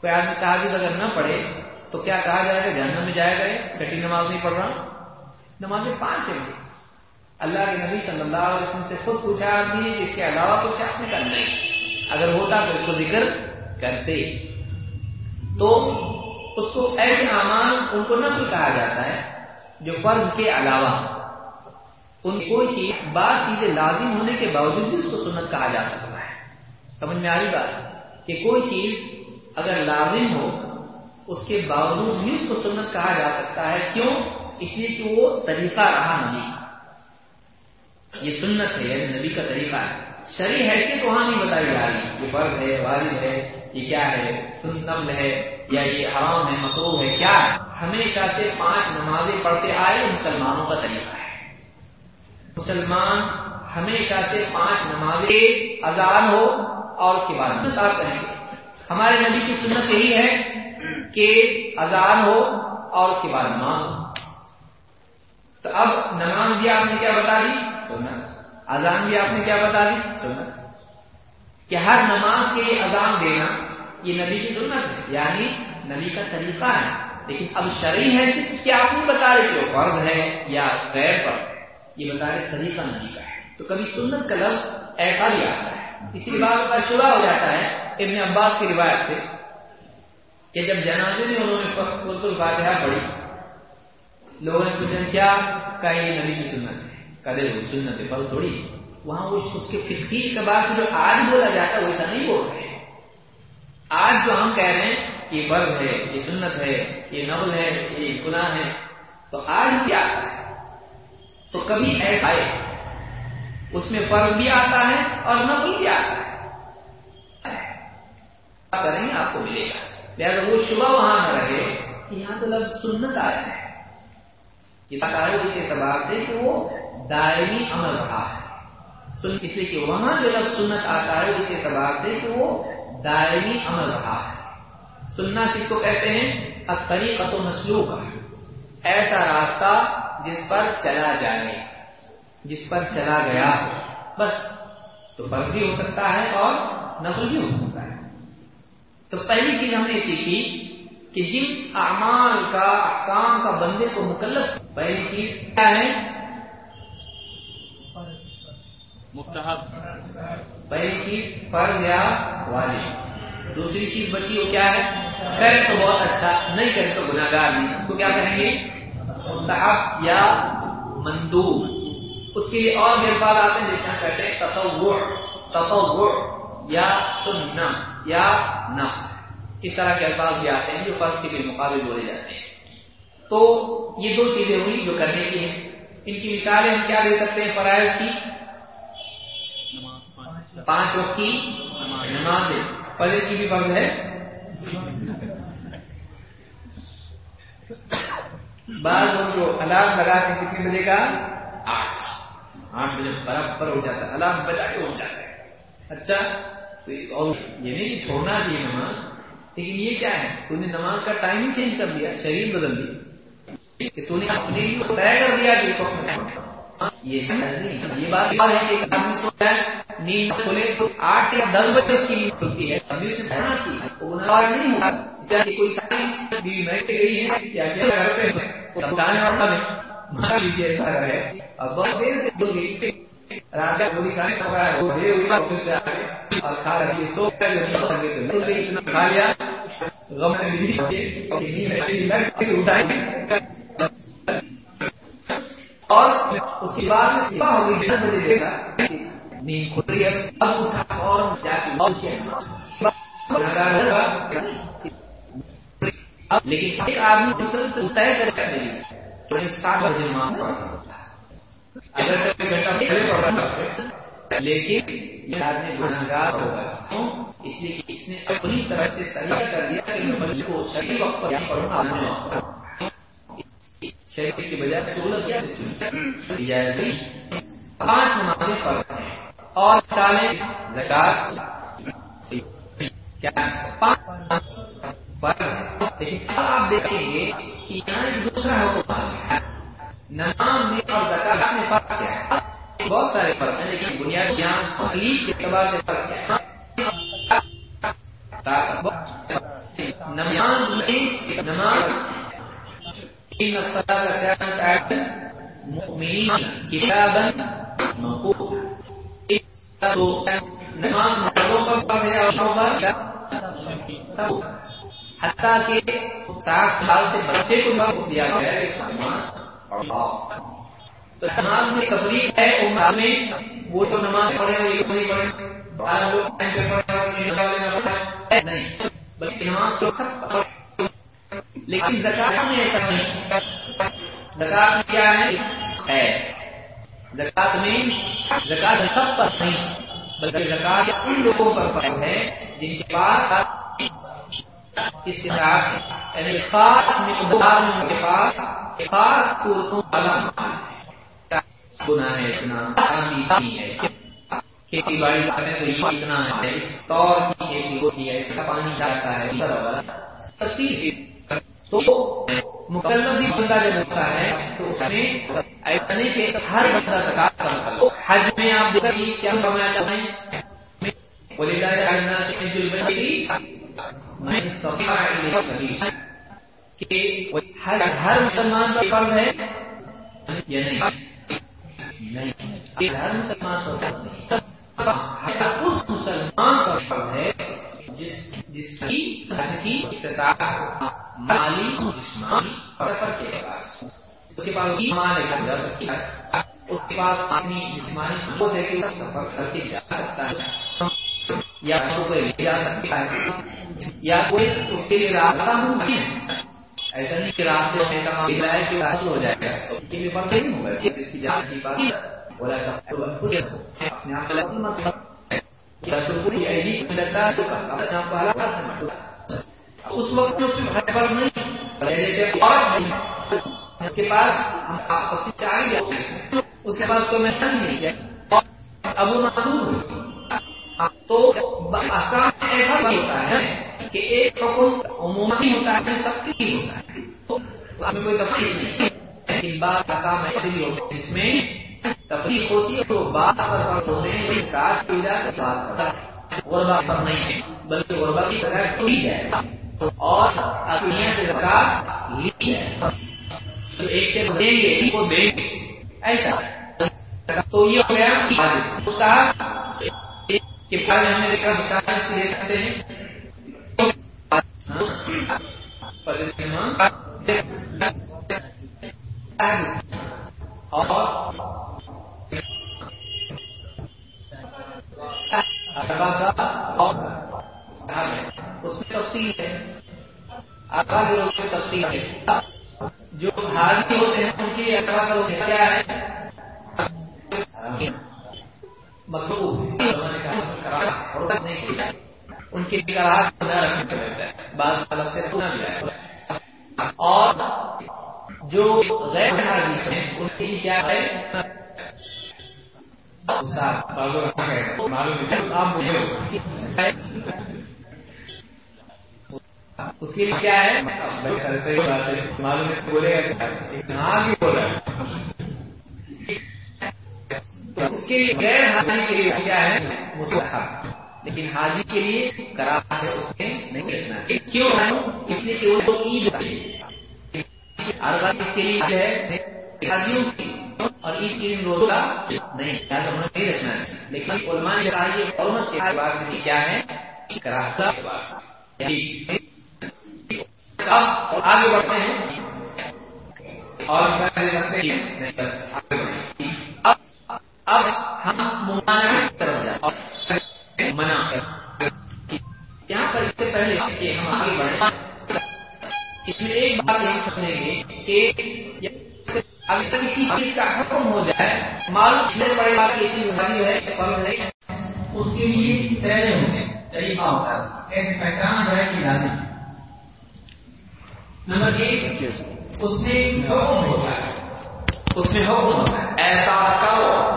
Speaker 1: کوئی آدمی تحجد اگر نہ پڑھے تو کیا کہا جائے گا؟ جہنم میں جائے گا چھٹی نماز نہیں پڑھ رہا؟ نمازیں پانچ ہیں اللہ کے نبی صلی اللہ علیہ وسلم سے خود پوچھا، آدمی ہے کہ اس کے علاوہ کچھ آپ نے کر نہیں؟ اگر ہوتا تو اس کو ذکر کرتے۔ تو اس کو ایسے امان ان کو نفل کہا جاتا ہے جو فرض کے علاوہ ان کوئی چیز بعض چیزیں لازم ہونے کے باوجود بھی اس کو سنت کہا جا سکتا ہے۔ سمجھ میں آ رہی بات؟ کہ کوئی چیز اگر لازم ہو، اس کے باوجود بھی اس کو سنت کہا جا سکتا ہے۔ کیوں؟ اس لیے کہ وہ طریقہ رہا نبی یہ سنت ہے یعنی نبی کا طریقہ ہے۔ شریح حیثیت وہاں نہیں بتائی جا رہی۔ یہ فرض ہے، واجب ہے، یہ کیا ہے؟ سنتم ہے یا یہ حرام ہے مقروب ہے، کیا ہے؟ ہمیشہ سے پانچ نمازیں پڑھتے آئے مسلمانوں کا طریقہ ہے۔ مسلمان ہمیشہ سے پانچ نمازیں اذان ہو اور اس کے بعد کہیں ہمارے نبی کی سنت یہی ہے کہ اذان ہو اور اس کے بعد نماز ہو۔ تو اب نماز بھی آپ نے کیا بتا دی؟ سنت۔ اذان بھی آپ نے کیا بتا دی؟ سنت۔ کہ ہر نماز کے لیے اذان دینا یہ نبی کی سنت ہے یعنی نبی کا طریقہ ہے۔ لیکن اب شرعی ہے صرف کیا آپ نہیں بتا رہے کہ وہ فرض ہے یا غیر فرض یہ بتا رہے طریقہ نبی کا ہے۔ تو کبھی سنت کا لفظ ایسا بھی آتا ہے۔ اسی بات کا شبہ ہو جاتا ہے ابن عباس کی روایت سے کہ جب جنازے میں انہوں نے سورت الفاتحہ پڑھی، لوگوں نے پوچھا، کیا کہ یہ نبی کی سنت ہے؟ کدے وہ سنت ہے فرض تھوڑی وہاں وہ اس کے فکری کے بعد جو آج بولا جاتا ہے ویسا نہیں بول رہے آج جو ہم کہہ رہے ہیں یہ فرض ہے یہ سنت ہے یہ نول ہے یہ گناہ ہے، تو آج کیا آتا ہے۔ تو کبھی ایسا آئے اس میں فرض بھی آتا ہے اور نقل بھی آتا ہے۔ کریں گے، آپ کو ملے گا۔ لہٰذا وہ شبہ وہاں نہ رہے کہ یہاں تو لفظ سنت آیا ہے۔ اس اعتبار سے کہ وہ دائمی عمل رہا ہے اس لیے کہ وہاں جو لفظ سنت آتا ہے، اس اعتبار سے کہ وہ دائمی عمل رہا ہے سننا کس کو کہتے ہیں؟ طریقت و مسلو کا ایسا راستہ جس پر چلا جائے جس پر چلا گیا بس تو فرض بھی ہو سکتا ہے اور نقل بھی ہو سکتا ہے۔ تو پہلی چیز ہم نے سیکھی کہ جن اعمال کا کام کا بندے کو مکلف پہلی چیز کیا ہے؟
Speaker 2: مستحب۔
Speaker 1: پہلی چیز فرض یا واجب۔ دوسری چیز بچی وہ کیا ہے؟ کرے تو بہت اچھا نہیں کرے تو گناگار نہیں۔ اس کو کیا کہیں گے؟ مستحب یا مندوب۔ اس کے لیے اور پاس آتے ہیں جیسے کہتے ہیں تطوع تطوع یا سننا یا نہ۔ اس طرح کے الفاظ بھی آتے ہیں جو فرض کے لیے مقابل بولے جاتے ہیں۔ تو یہ دو چیزیں ہوئی جو کرنے کی ہیں۔ ان کی مثالیں ہم کیا دے سکتے ہیں فرائض کی؟ پانچ وقت کی نماز۔ فجر کی بھی فرض ہے۔ بعض لوگ جو الارم لگا کے کتنے بجے کا؟ آٹھ۔ آٹھ بجے برابر ہو جاتا ہے۔ الارم بجا کے ہو جاتا ہے۔ اچھا اور یہ نہیں کہ چھوڑنا چاہیے نماز، لیکن یہ کیا ہے؟ تو نے نماز کا ٹائم چینج کر دیا، شریر بدل دیا۔ کہ تو نے اپنے لیے طے کر دیا کہ اس وقت یہ یہ بات ہے کہ آدمی ہے، نیند کھولے تو آٹھ یا دس بجے اس کی نیند کھلتی ہے۔ ابھی اسے پڑھنا چاہیے نہیں ہوا کوئی بیوی گئی ہے بتانے والا مان لیجیے ایسا ہے اب بہت دیر سے گولی کھانے کا پڑا ہے۔ وہ دیر ہوئی آفس سے اور کھا رہی سو کر اتنا کھا لیا۔ غم نے اٹھائی اور اس کے بعد نیند کھل رہی ہے، اب اٹھا اور جا کے لیکن ایک آدمی طے کر سکتے سات بجے اگر گھنٹہ پہلے پڑ رہا لیکن یہ آدمی گناگار ہوگا کیوں؟ اس لیے اس نے اپنی طرح سے طریقہ کر دیا کہ بچے کو صحیح وقت پر۔ پڑھنا کی بجائے سہولت کیا پانچ نمازیں پڑھتے ہیں۔ اور چالیں زکات۔ کیا پانچ آپ دیکھیں گے کہ یہاں ایک دوسرا حکم نماز میں اور زکات میں فرق کیا ہے؟ بہت سارے فرق ہیں، لیکن بنیادی یہاں تکلیف کے اعتبار سے فرق کیا ہے ہاں، نماز میں نماز ان الصلاه كانت على المؤمنين كتابا تو نماز مردوں فرض ہے اور حتیٰ کہ سات سال سے بچے کو وقت دیا گیا ہے تو نماز میں تفریح ہے عمر میں وہ تو نماز پڑھے یہ نہیں پڑھے نہیں، بلکہ نماز تو سب لیکن زکات میں ایسا نہیں زکات کیا ہے؟ ہے زکات میں زکات سب پر نہیں، بلکہ زکات ان لوگوں پر فرض ہے، جن کے پاس یعنی خاص مقدار کے پاس خاص صورتوں والا گنا ہے۔ اتنا ہے۔ کھیتی باڑی کرنے تو یہ اتنا ہے، اس طور کی کھیتی ہوتی ہے، اس کا پانی جاتا ہے تفصیل تو مکلف بھی بندہ جب ہوتا ہے، تو اس میں ایسا نہیں کہ ہر بندہ زکات کا مطلب حج میں آپ دیکھیں کیا فرمایا چاہتے ہیں بولے جائے کرنا کہ ہر مسلمان کا فرض ہے۔ یا نہیں، ہر مسلمان کا اس مسلمان کا فرض ہے۔ جس جس کی کی استطاعت مالی، جسمانی سفر کے پاس۔ اس کے پاس ایمان ہے اس کے پاس اپنی جسمانی قوت ہے کہ سفر کر کے جا سکتا ہے۔ یا کوئی لے جا سکتا ہے، یا کوئی اس کے لیے راستہ نہیں ہے۔ ایسا نہیں کہ راستے میں ایسا مل رہا ہے کہ حاصل ہو جائے۔ گا تو اس کے لیے فرق نہیں ہوگا اس کی جان کی بات بولا اپنے آپ کو اس وقت میں نہیں اس کے بعد اس کے بعد کوئی محنت نہیں ابو معلوم تو ایسا بھی ہوتا ہے کہ ایک حکم عموماً ہوتا ہے سب کے لیے ہوتا ہے تو ہمیں کوئی تفریح نہیں بات کا کام ایسے بھی ہوتا ہے جس میں تفریح ہوتی ہے تو بات پر فرض ہوتے ہیں ساتھ کی جائے تو بات کرتا ہے۔ غربا پر نہیں ہے، بلکہ غربا کی طرح لی جائے اور دنیا سے زکات لی جائے تو ایک سے دیں گے ایک کو دیں۔ گے ایسا۔ تو یہ ہو گیا اس کا کہ بھائی ہم نے دیکھا مثال سے دے سکتے ہیں۔ اس میں تفصیل ہے۔ آگا جو اس میں تفصیل ہے۔ جو حاضی ہوتے ہیں، ان کی اٹوا کا کیا ہے؟ ان کی بعض الگ سے اور جو غیر حاضی ہیں، ان کی کیا ہے؟ اس کے لیے کیا ہے؟ معلوم ہے بولے گا اس کے لیے غیر حاضی کے لیے کیا ہے؟ لیکن حاضی کے لیے کرا ہے اس میں نہیں رکھنا چاہیے۔ کیوں؟ ہے اس لیے کہ وہ عید ہر بات اس کے لیے ہے حاضیوں کی اور عید کے دن روزہ نہیں نہیں رکھنا چاہیے لیکن علماء نے کہا یہ حرمت کے بعد کیا ہے؟ کراہتا کے بعد یعنی اب آگے بڑھتے ہیں۔ اور اب ہم ممانعہ کی طرف جائیں منع کر یہاں پر اس سے پہلے کہ ہم آگے بڑھیں۔ اس میں ایک بات یہ سمجھیں گے کہ اگر کسی چیز کا حکم ہو جائے معلوم اتنے بڑے بات کی چیز بڑی ہے پل ہے اس کے لیے طے ہوتے طریقہ ہوتا ہے ایسے پہچان جو ہے کہ لازم نمبر ایک، اس میں حکم ہوتا ہے۔ اس میں حکم ہوتا ہے۔ ایسا کرو۔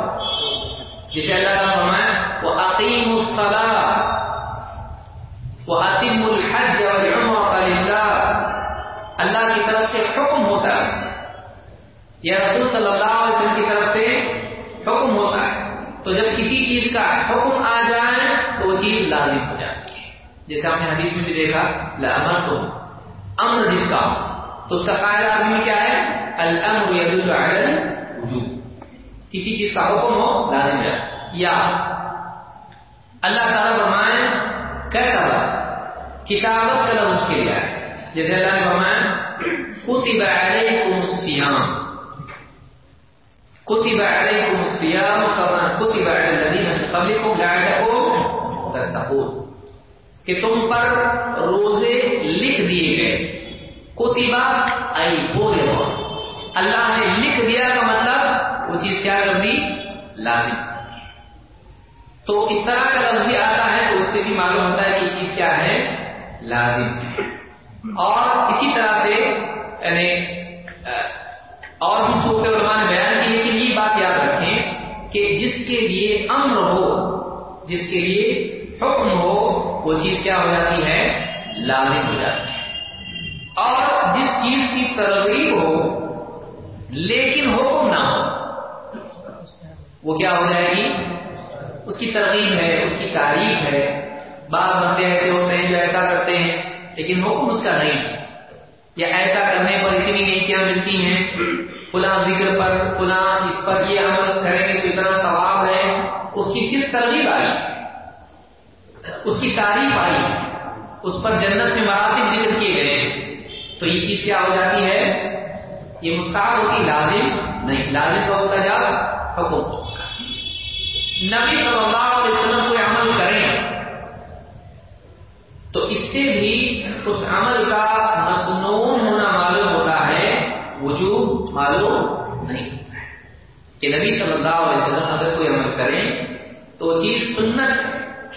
Speaker 1: جسے اللہ کا فرمایا وہ عقیم الصلاح وہ عتیم الحج والعمرہ للہ اللہ کی طرف سے حکم ہوتا ہے یا رسول صلی اللہ علیہ وسلم کی طرف سے حکم ہوتا ہے۔ تو جب کسی چیز کا حکم آ جائے تو وہ چیز لازم ہو جاتی ہے۔ جیسے آپ نے حدیث میں بھی دیکھا لمر تو امر جس کا تو اس کا قاعدہ آدمی کیا ہے؟ الامر یدل علی الوجوب۔ کسی چیز کا حکم ہو، لازم ہے۔ یا اللہ تعالیٰ فرمائے کہتا تھا کتابت کا لفظ کے لیے جیسے اللہ نے فرمایا، کتب علیکم الصیام۔ کتب علیکم الصیام کما کتب علی الذین من قبلکم لعلکم تتقون. کہ تم پر روزے لکھ دیے گئے. کتبہ ای بولے اللہ نے لکھ دیا کا مطلب وہ چیز کیا کر دی لازم. تو اس طرح کا لفظ بھی آتا ہے تو اس سے بھی معلوم ہوتا ہے کہ چیز کیا ہے؟ لازم. اور اسی طرح سے یعنی اور بھی صوفے علماء نے بیان کی لیکن یہ بات یاد رکھیں کہ جس کے لیے امر ہو، جس کے لیے حکم ہو، وہ چیز کیا ہو جاتی ہے؟ لازم ہو جاتی ہے۔ اور جس چیز کی ترغیب ہو، لیکن حکم نہ ہو، وہ کیا ہو جائے گی؟ اس کی ترغیب ہے، اس کی تعریف ہے۔ بعض بندے ایسے ہوتے ہیں جو ایسا کرتے ہیں، لیکن حکم اس کا نہیں یا ایسا کرنے پر اتنی نیکیاں ملتی ہیں، فلاں ذکر پر، فلاں اس پر یہ عمل کریں گے تو اتنا ثواب ہے، اس کی صرف ترغیب آئی، اس کی تعریف آئی، اس پر جنت میں مراتب ذکر کیے گئے تو یہ چیز کیا ہو جاتی ہے؟ یہ مستعار ہوتی، لازم نہیں، لازم کا ہوتا جا حکم۔ کا نبی صلی اللہ علیہ وسلم کوئی عمل کریں۔ سے بھی اس عمل کا مصنون ہونا معلوم ہوتا ہے وجوب معلوم نہیں ہوتا ہے۔ کہ نبی صلی اللہ علیہ وسلم اگر کوئی عمل کریں، تو وہ چیز سنت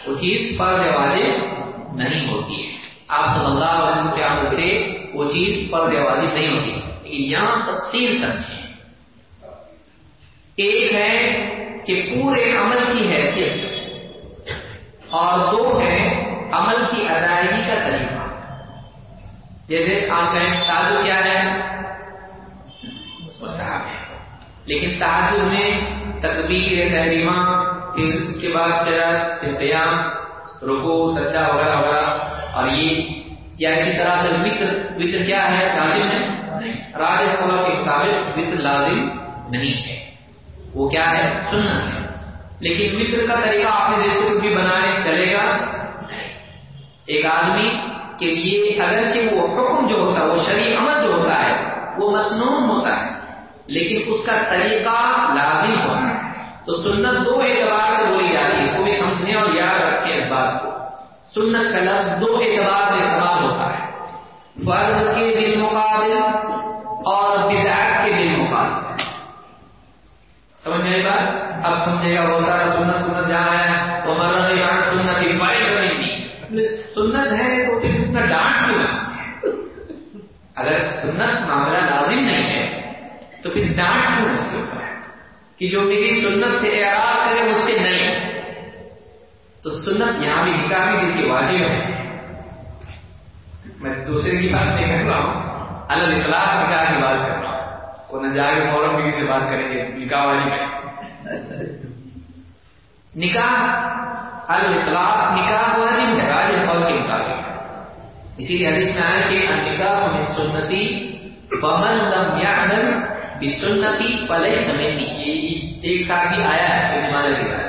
Speaker 1: وہ چیز فرض واجب نہیں ہوتی ہے۔ آپ صلی اللہ علیہ وسلم کے عمل سے وہ چیز فرض واجب نہیں ہوتی۔ لیکن یہاں تفصیل سمجھیں ایک ہے کہ پورے عمل کی حیثیت اور دو ہے عمل کی ادائیگی کا طریقہ۔ جیسے آپ کہیں تاجر کیا ہے؟ مستحب ہے۔ لیکن تاجر میں تقبیر تحریمہ، پھر اس کے بعد پھر قیام رکو سجا وغیرہ وغیرہ۔ اور یہ یا اسی طرح سے متر متر کیا ہے؟ لازم ہے؟ راج خبر کے مطابق متر لازم نہیں ہے۔ وہ کیا ہے؟ سنت ہے۔ لیکن متر کا طریقہ آپ نے جیسے بھی بنائے چلے گا۔ ایک آدمی کہ یہ اگرچہ وہ حکم جو ہوتا ہے، وہ شریع عمل جو ہوتا ہے، وہ مصنون ہوتا ہے، لیکن اس کا طریقہ لازم ہوتا ہے۔ تو سنت دو اعتبار سے بولی جاتی ہے، اس کو بھی سمجھیں اور یاد رکھیں اس بات کو۔ سنت کا لفظ دو اعتبار سے استعمال ہوتا ہے۔ فرض کے بالمقابل اور بدعت کے بالمقابل۔ سمجھ میں بات؟ اب سمجھے گا وہ سارا سنت سنت جہاں ہے۔ وہ مرغ سنت بڑی اگر سنت معاملہ لازم نہیں ہے، تو پھر ڈانٹ کیوں اس کے اوپر؟ کہ جو میری سنت سے اعراض کرے اس سے نہیں۔ تو سنت یہاں بھی نکاح بھی دیکھیے واجب ہے۔ میں دوسرے کی بات نہیں کر رہا ہوں۔ الگ اخلاق نکاح کی بات کر رہا ہوں۔ وہ نہ جائے فورم بھی سے بات کریں گے۔ نکاح واجب ہے۔ نکاح الگ الاخلاق نکاح واجب ہے راج قول کے مطابق۔ اسی لیے حدیث میں آیا کہ نکاح من سنتی فمن لم يعمل بسنتی پلے سمجھنی یہ ایک ساتھ بھی آیا ہے ابن کی بات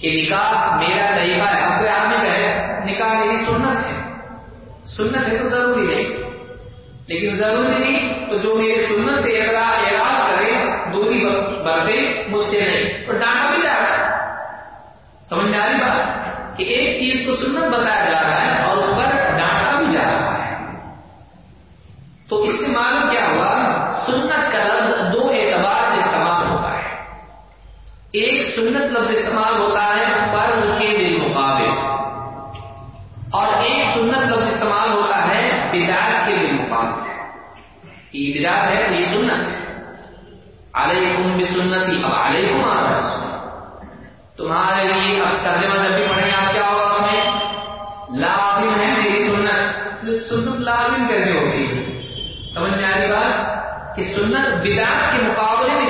Speaker 1: کہ نکاح میرا طریقہ ہے۔ اب کوئی آدمی کہے نکاح میری سنت ہے۔ سنت ہے تو ضروری نہیں لیکن ضروری نہیں تو جو میرے سنت سے اعراض کرے، دوری برتے، مجھ سے نہیں۔ اور ڈانٹا بھی جا رہا ہے۔ سمجھ میں آ رہی بات کہ ایک چیز کو سنت بتایا جا رہا ہے اور اس پر سنت لفظ استعمال ہوتا ہے فرض کے بالمقابل۔ اور ایک سنت لفظ استعمال ہوتا ہے بدعت کے بالمقابل۔ یہ بدعت ہے، یہ سنت ہے۔ علیکم بسنتی، اب علیکم آ رہا ہے تمہارے لیے اب ترجمہ جب بھی پڑھیں آپ کیا ہوگا اس میں؟ لازم ہے میری سنت۔ سنت لازم کیسے ہوتی ہے؟ سمجھ میں آ رہی بات؟ کہ سنت بدعت کے مقابلے میں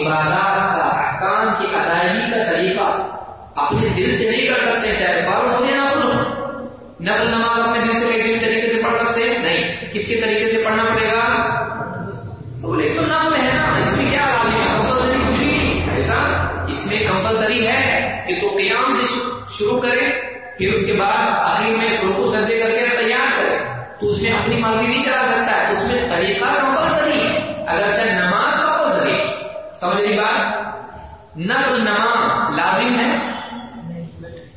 Speaker 1: عبادات کا احکام کی ادائیگی کا طریقہ اپنے دل سے نہیں کر سکتے چاہے فرض ہو یا نقل ہو۔ نقل نماز اپنے دل سے کسی بھی طریقے سے پڑھ سکتے ہیں؟ نہیں۔ کس کے طریقے سے پڑھنا پڑے گا؟ تو بولے تو نقل ہے نا، اس میں کیا لازم کمپلسری کچھ بھی ایسا اس میں کمپلسری ہے کہ تو قیام سے شروع کرے، پھر اس کے بعد آخر میں سرخو سجے کر کے تیار کرے۔ تو اس میں اپنی مرضی نہیں چلا سکتا۔ ہے اس میں طریقہ کمپلسری ہے۔ اگر چاہے نماز سمجھ بات؟ نقل نماز لازم ہے؟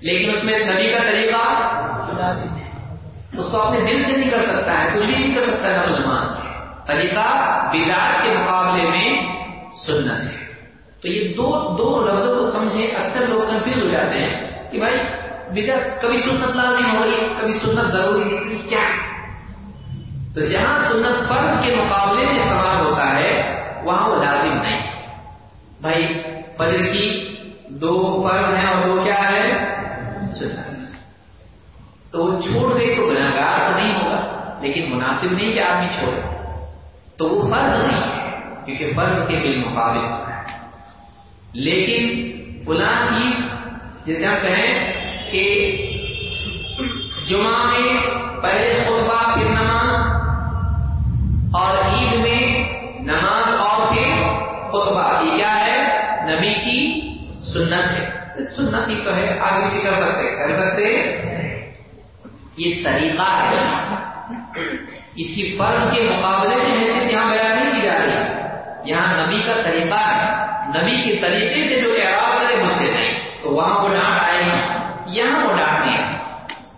Speaker 1: لیکن اس میں نبی کا طریقہ اس کو اپنے دل سے نہیں کر سکتا ہے کچھ بھی نہیں کر سکتا نقل نماز طریقہ بدار کے مقابلے میں سنت ہے۔ تو یہ دو دو لفظوں کو سمجھے اکثر لوگ کنفیوز ہو جاتے ہیں کہ بھائی بدعت کبھی سنت لازم ہو رہی ہے کبھی سنت ضروری ہے کیا؟ تو جہاں سنت فرض کے مقابلے میں استعمال ہوتا ہے وہاں وہ لازم نہیں۔ بھائی فجر کی دو فرض ہیں اور دو کیا ہے تو وہ چھوڑ دے تو گناگار تو نہیں ہوگا، لیکن مناسب نہیں کہ آدمی چھوڑے۔ تو وہ فرض نہیں ہے، کیونکہ فرض کے بالمقابل۔ ہے لیکن فلاں چیز جیسے ہم کہیں کہ جمعہ میں پہلے خطبہ، پھر نماز، اور عید میں نماز اور پھر خطبہ یہ کیا ہے نبی کی سنت ہے۔ سنت ہی تو ہے۔ آگے پیچھے کر سکتے کر سکتے یہ طریقہ ہے۔ اس کی فرض کے مقابلے میں حیثیت یہاں بیان نہیں کی جا رہی۔ یہاں نبی کا طریقہ ہے۔ نبی کے طریقے سے جو اعراب کرے مجھ سے نہیں تو وہاں وہ ڈانٹ آئے گی یہاں وہ ڈانٹ نہیں ہے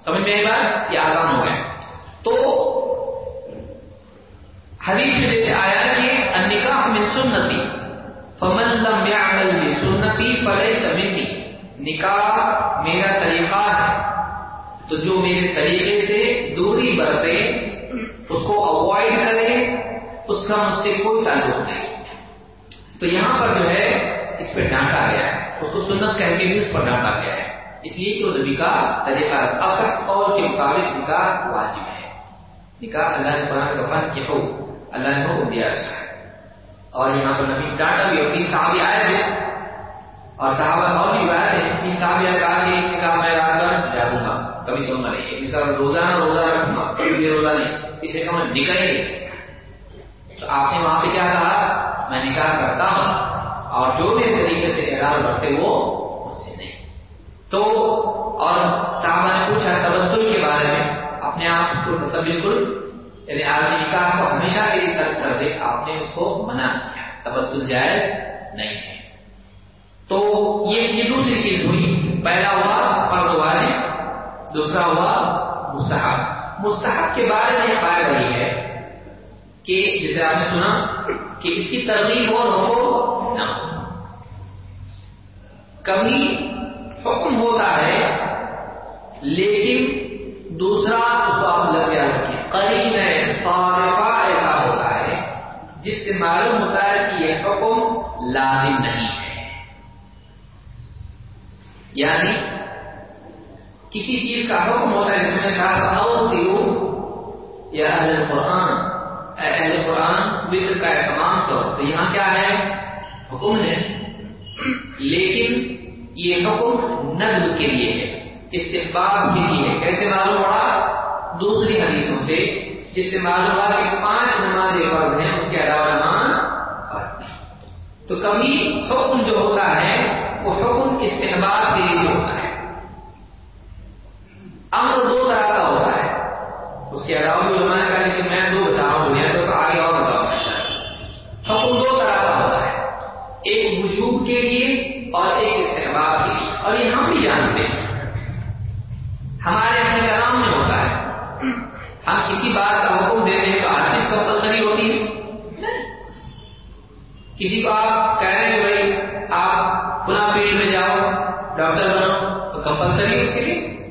Speaker 1: سمجھ میں بات؟ یہ آسان ہو گئے۔ تو حدیث میں جیسے آیا کہ النکاح من سنتی۔ فمن لم يعمل بسنتی فليس مني۔ نکاح میرا طریقہ ہے۔ تو جو میرے طریقے سے دوری برتے، اس کو اوائڈ کرے، اس کا مجھ سے کوئی تعلق نہیں۔ تو یہاں پر جو ہے، اس پہ ڈانٹا گیا ہے۔ اس کو سنت کہہ کے بھی اس پر ڈانٹا گیا ہے۔ اس لیے کہ وہ نبی کا طریقہ اصل قول کے مطابق نکاح واجب ہے۔ نکاح اللہ نے قرآن کا فن کیا ہو، اللہ نے حکم دیا اس اور یہاں پر نبی ڈانٹا بھی اور تین صحابی آئے تھے۔ اور صحابہ اور بھی آئے تھے۔ تین صحابی نے کہا کہ ایک نے کہا، میں رات بھر جاگوں گا، کبھی سو گا نہیں ایک نے کہا، روزانہ روزہ رکھوں گا، کبھی روزہ نہیں۔ اسے کہا، میں نکل نہیں۔ تو آپ نے وہاں پہ کیا کہا؟ میں نکاح کرتا ہوں اور جو بھی طریقے سے اعلان رکھتے وہ اس سے نہیں۔ تو اور صحابہ نے پوچھا تبدل کے بارے میں، اپنے آپ کو مطلب بالکل یعنی آدمی نکاح کو ہمیشہ کے لیے ترک کر دے، آپ نے اس کو منع کیا، تبدل جائز نہیں ہے۔ تو یہ یہ دوسری چیز ہوئی۔ پہلا ہوا فرض واجب، دوسرا ہوا مستحب۔ مستحب کے بارے میں یہ پائے رہی ہے کہ جسے آپ نے سنا کہ اس کی ترغیب اور ہو نہ کبھی حکم ہوتا ہے، لیکن دوسرا اس کو آپ لفظ رکھیں۔ قریب ہے صارفہ ایسا ہوتا ہے۔ جس سے معلوم ہوتا ہے کہ یہ حکم لازم نہیں ہے۔ یعنی کسی چیز کا حکم ہوتا ہے، جس میں کہا تھا اور یا اہل قرآن اہل قرآن وطر کا اہتمام کرو۔ تو یہاں کیا ہے؟ حکم ہے۔ لیکن یہ حکم نظم کے لیے ہے، استحباب کے لیے ہے۔ کیسے معلوم ہوا؟ دوسری حدیثوں سے، جس سے معلوم ہوا کہ پانچ نماز فرض ہیں، اس کے علاوہ نماز تو کبھی حکم جو ہوتا ہے، وہ حکم استحباب کے لیے ہوتا ہے۔ امر دو طرح کا ہوتا ہے۔ اس کے علاوہ بھی علماء کا لیکن میں دو بتا رہا ہوں دنیا تو آگے اور بتاؤں حکم دو طرح کا ہوتا ہے ایک وجوب کے لیے اور ایک استحباب کے لیے اور یہ ہم بھی جانتے ہیں ہمارے اپنے کلام میں ہوتا ہے ہم کسی بات کا حکم دیتے ہیں تو ہر چیز کمپلسری ہوتی ہے۔ کسی کو آپ کہہ رہے ہیں بھائی آپ پنا فیلڈ میں جاؤ، ڈاکٹر بنو تو کمپلسری اس کے لیے؟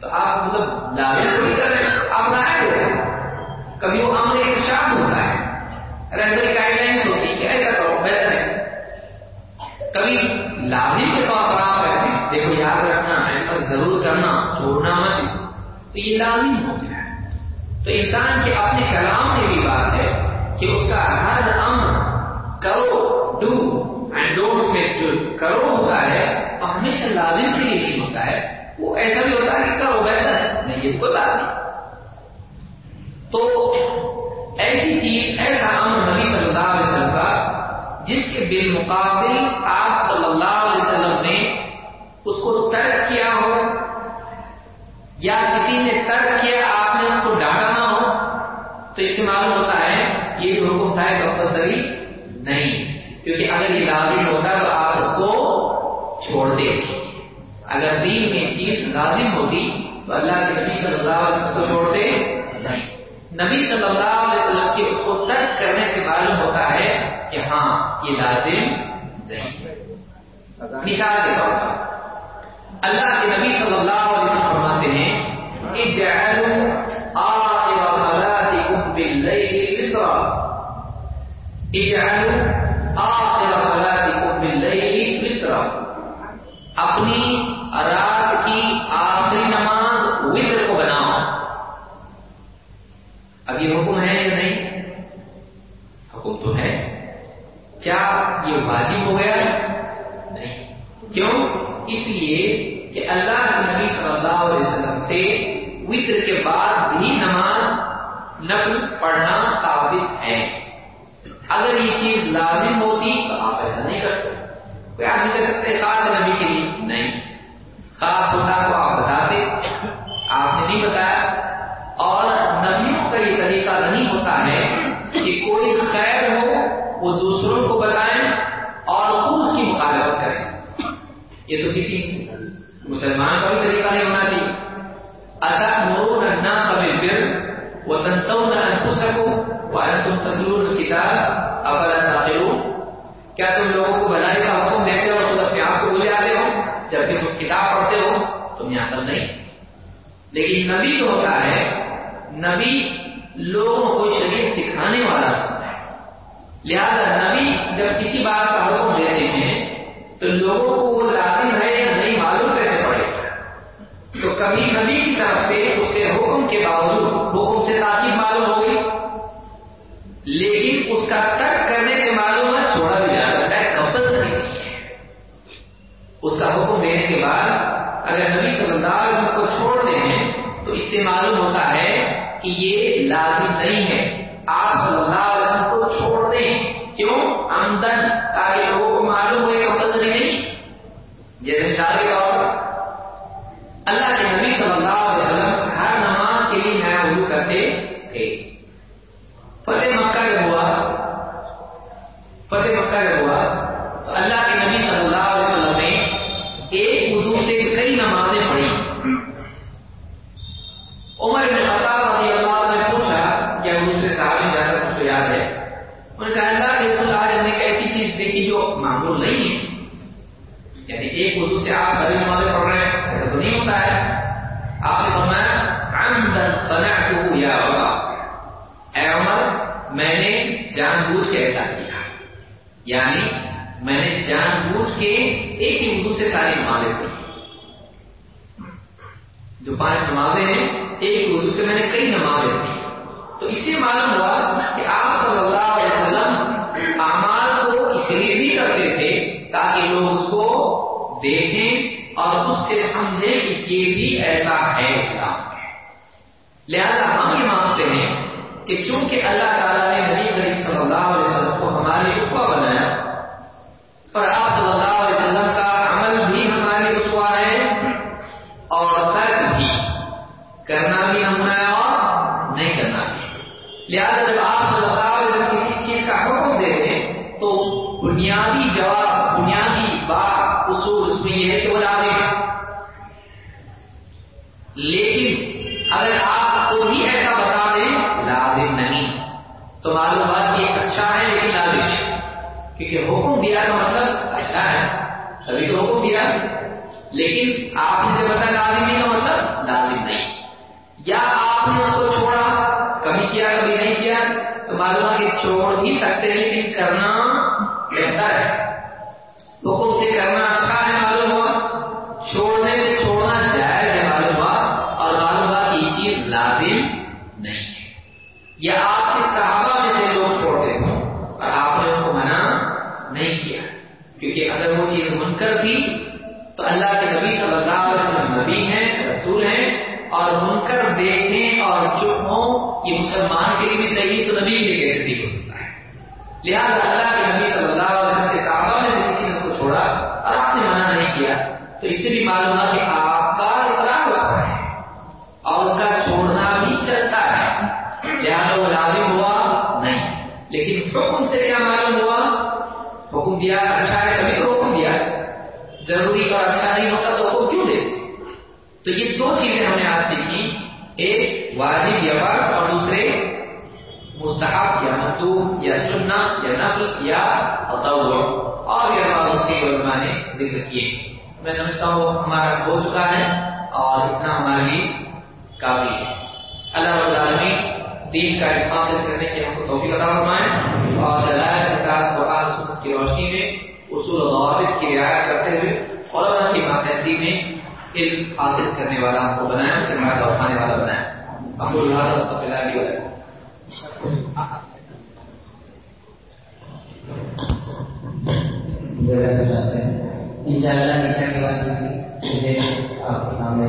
Speaker 1: تو آپ مطلب لازم تھوڑی کر رہے ہیں، آپ رائے دے رہے ہیں۔ کبھی وہ امر ایک شاد ہوتا ہے۔ ریگولر گائڈ لائنس ہوتی ہے کہ ایسا کرو بہتر ہے۔ کبھی لازم کے طور پر آپ دیکھو یاد رکھنا، ایسا ضرور کرنا، چھوڑنا مت اس کو۔ تو یہ لازم ہو۔ تو انسان کے اپنے کلام میں بھی بات ہے کہ اس کا ہر امر کرو ڈو اینڈ ڈونٹ میں جو کرو ہوتا ہے وہ ہمیشہ لازم کے لیے نہیں ہوتا ہے۔ وہ ایسا بھی ہوتا ہے کہ کرو بہتر ہے نہیں یہ کوئی بات نہیں۔ تو ایسی چیز، ایسا امر نبی صلی اللہ علیہ وسلم کا، جس کے بالمقابل آپ صلی اللہ علیہ وسلم نے اس کو ترک کیا ہو، یا کسی نے ترک کیا، آپ نے اس کو ڈانٹا تو اس سے معلوم ہوتا ہے، یہ جو حکم تھا کمپلسری نہیں۔ کیونکہ اگر یہ لازم ہوتا تو آپ اس کو چھوڑ دیں اگر دین میں چیز لازم ہوتی تو اللہ کے نبی صلی اللہ علیہ وسلم کو چھوڑتے نہیں۔ نبی صلی اللہ علیہ وسلم کے اس کو ترک کرنے سے معلوم ہوتا ہے کہ ہاں یہ لازم نہیں۔ مثال کے طور پر، اللہ کے نبی صلی اللہ علیہ وسلم فرماتے ہیں اپنی رات کی آخری نماز وطر کو بناؤ۔ اب یہ حکم ہے یا نہیں؟ حکم تو ہے۔ کیا یہ واجب ہو گیا؟ نہیں۔ کیوں؟ اس لیے کہ اللہ کے نبی صلی اللہ علیہ وسلم سے وطر کے بعد بھی نماز نقل پڑھنا ثابت ہے۔ اگر یہ چیز لازم ہوتی تو آپ ایسا نہیں کرتے کوئی آپ نہیں کر سکتے خاص نبی کے لیے؟ نہیں۔ خاص ہوتا تو آپ بتاتے۔ آپ نے نہیں بتایا۔ اور نبیوں کا یہ طریقہ نہیں ہوتا ہے کہ کوئی خیر ہو، وہ دوسروں کو بتائیں اور خود اس کی مخالفت کریں۔ یہ تو کسی مسلمان کا بھی طریقہ نہیں ہونا چاہیے۔ ادا مرون نہ قبل پھر وہ تنسو نہ انپو سکو وہ تم تجرور کتاب ابل تاخرون کیا تم لوگوں کو بھلائی کا حکم دیتے ہو اور خود اپنے آپ کو بھول جاتے ہو جبکہ تم کتاب پڑھتے ہو، تم یہاں پر نہیں۔ لیکن نبی جو ہوتا ہے، نبی لوگوں کو شریف سکھانے والا ہوتا ہے۔ لہذا نبی جب کسی بات کا حکم دیتے ہیں، تو لوگوں کو وہ لازم ہے یا نہیں معلوم کیسے پڑے؟ تو کبھی نبی کی طرف سے اس کے حکم کے باوجود حکم سے تاکید معلوم ہو گئی۔ لیکن اس کا ترک کرنے سے معلوم ہے، چھوڑا بھی جا سکتا ہے کمپلسری نہیں ہے۔ اس کا حکم دینے کے بعد اگر نبی صلی اللہ علیہ وسلم کو چھوڑ دیں تو اس سے معلوم ہوتا ہے کہ یہ لازم نہیں ہے۔ آپ صلی اللہ علیہ وسلم کو چھوڑ دیں کیوں؟ آمدن تاکہ لوگوں کو معلوم ہوئے کمپلسری نہیں۔ جیسے شادی کا عالم جا کر اس کو یاد ہے انہوں نے کہا اللہ کے رسول آج ہم نے ایک ایسی چیز دیکھی جو معمول نہیں ہے یعنی ایک اردو سے آپ سبھی نمازیں پڑھ رہے ہیں، ایسا تو نہیں ہوتا ہے۔ آپ نے فرمایا عمدن صنعته یا عمر اے عمر، میں نے جان بوجھ کے ایسا کیا۔ یعنی میں نے جان بوجھ کے ایک ہی اردو سے ساری نمازیں پڑھی۔ جو پانچ نمازیں ہیں، ایک اردو سے میں نے کئی نمازیں پڑھی۔ تو اس سے معلوم ہوا کہ آپ صلی اللہ علیہ وسلم، اعمال لیے بھی کرتے تھے تاکہ لوگ اس کو دیکھیں اور اس سے سمجھیں کہ یہ بھی ایسا ہے اسلام۔ لہذا ہم یہ مانتے ہیں کہ چونکہ اللہ تعالیٰ نے نبی کریم صلی اللہ علیہ چھوڑ سکتے ہیں لیکن کرنا بہتر ہے حکم سے کرنا اچھا ہے معلوم ہوا چھوڑنے سے چھوڑنا جائز ہے معلوم ہوا اور معلوم ہوا کہ یہ چیز لازم نہیں ہے یا آپ کے صحابہ میں سے لوگ چھوڑتے ہوں اور آپ نے ان کو منع نہیں کیا کیونکہ اگر وہ چیز منکر تھی تو اللہ کے نبی صلی اللہ علیہ وسلم نبی ہیں رسول ہیں اور منکر دیکھیں اور چپ ہوں یہ مسلمان کے لیے بھی صحیح تو نبی کے لیے کیسے صحیح ہو سکتا ہے لہٰذا اللہ کے نبی صلی اللہ علیہ وسلم کے صحابہ میں سے کسی نے اس کو چھوڑا اور آپ نے منع نہیں کیا تو اس سے بھی معلوم ہوا کہ آپ کا اقرار اس پر ہے اور اس کا چھوڑنا بھی چلتا ہے لہٰذا وہ لازم ہوا نہیں لیکن حکم سے کیا معلوم ہوا حکم دیا اچھا ہے تبھی تو حکم دیا ضروری اور اچھا نہیں ہوتا تو حکم کیوں دے تو یہ دو چیزیں ہم نے آج سیکھی ایک واجب یا فرض اور دوسرے مستحب یا مطلوب یا سننا یا نفل یا تطوع. اور یہ بعض اس کے علماء نے ذکر کیے. میں سمجھتا ہوں ہمارا ہو چکا ہے اور اتنا ہمارے لیے کافی ہے. اللہ رب العالمین دین کا علم حاصل کرنے کے ہم کو توفیق عطا فرمائیں اور دلائل کے ساتھ قرآن سنت کی روشنی میں، اصول و ضوابط کی رعایت کرتے ہوئے علماء کی ماتحتی میں علم حاصل کرنے والا ہم کو بنایا، سرمایہ اٹھانے والا بنایا. ہم کو ان شاء
Speaker 2: اللہ عشاء کے بعد آپ کے سامنے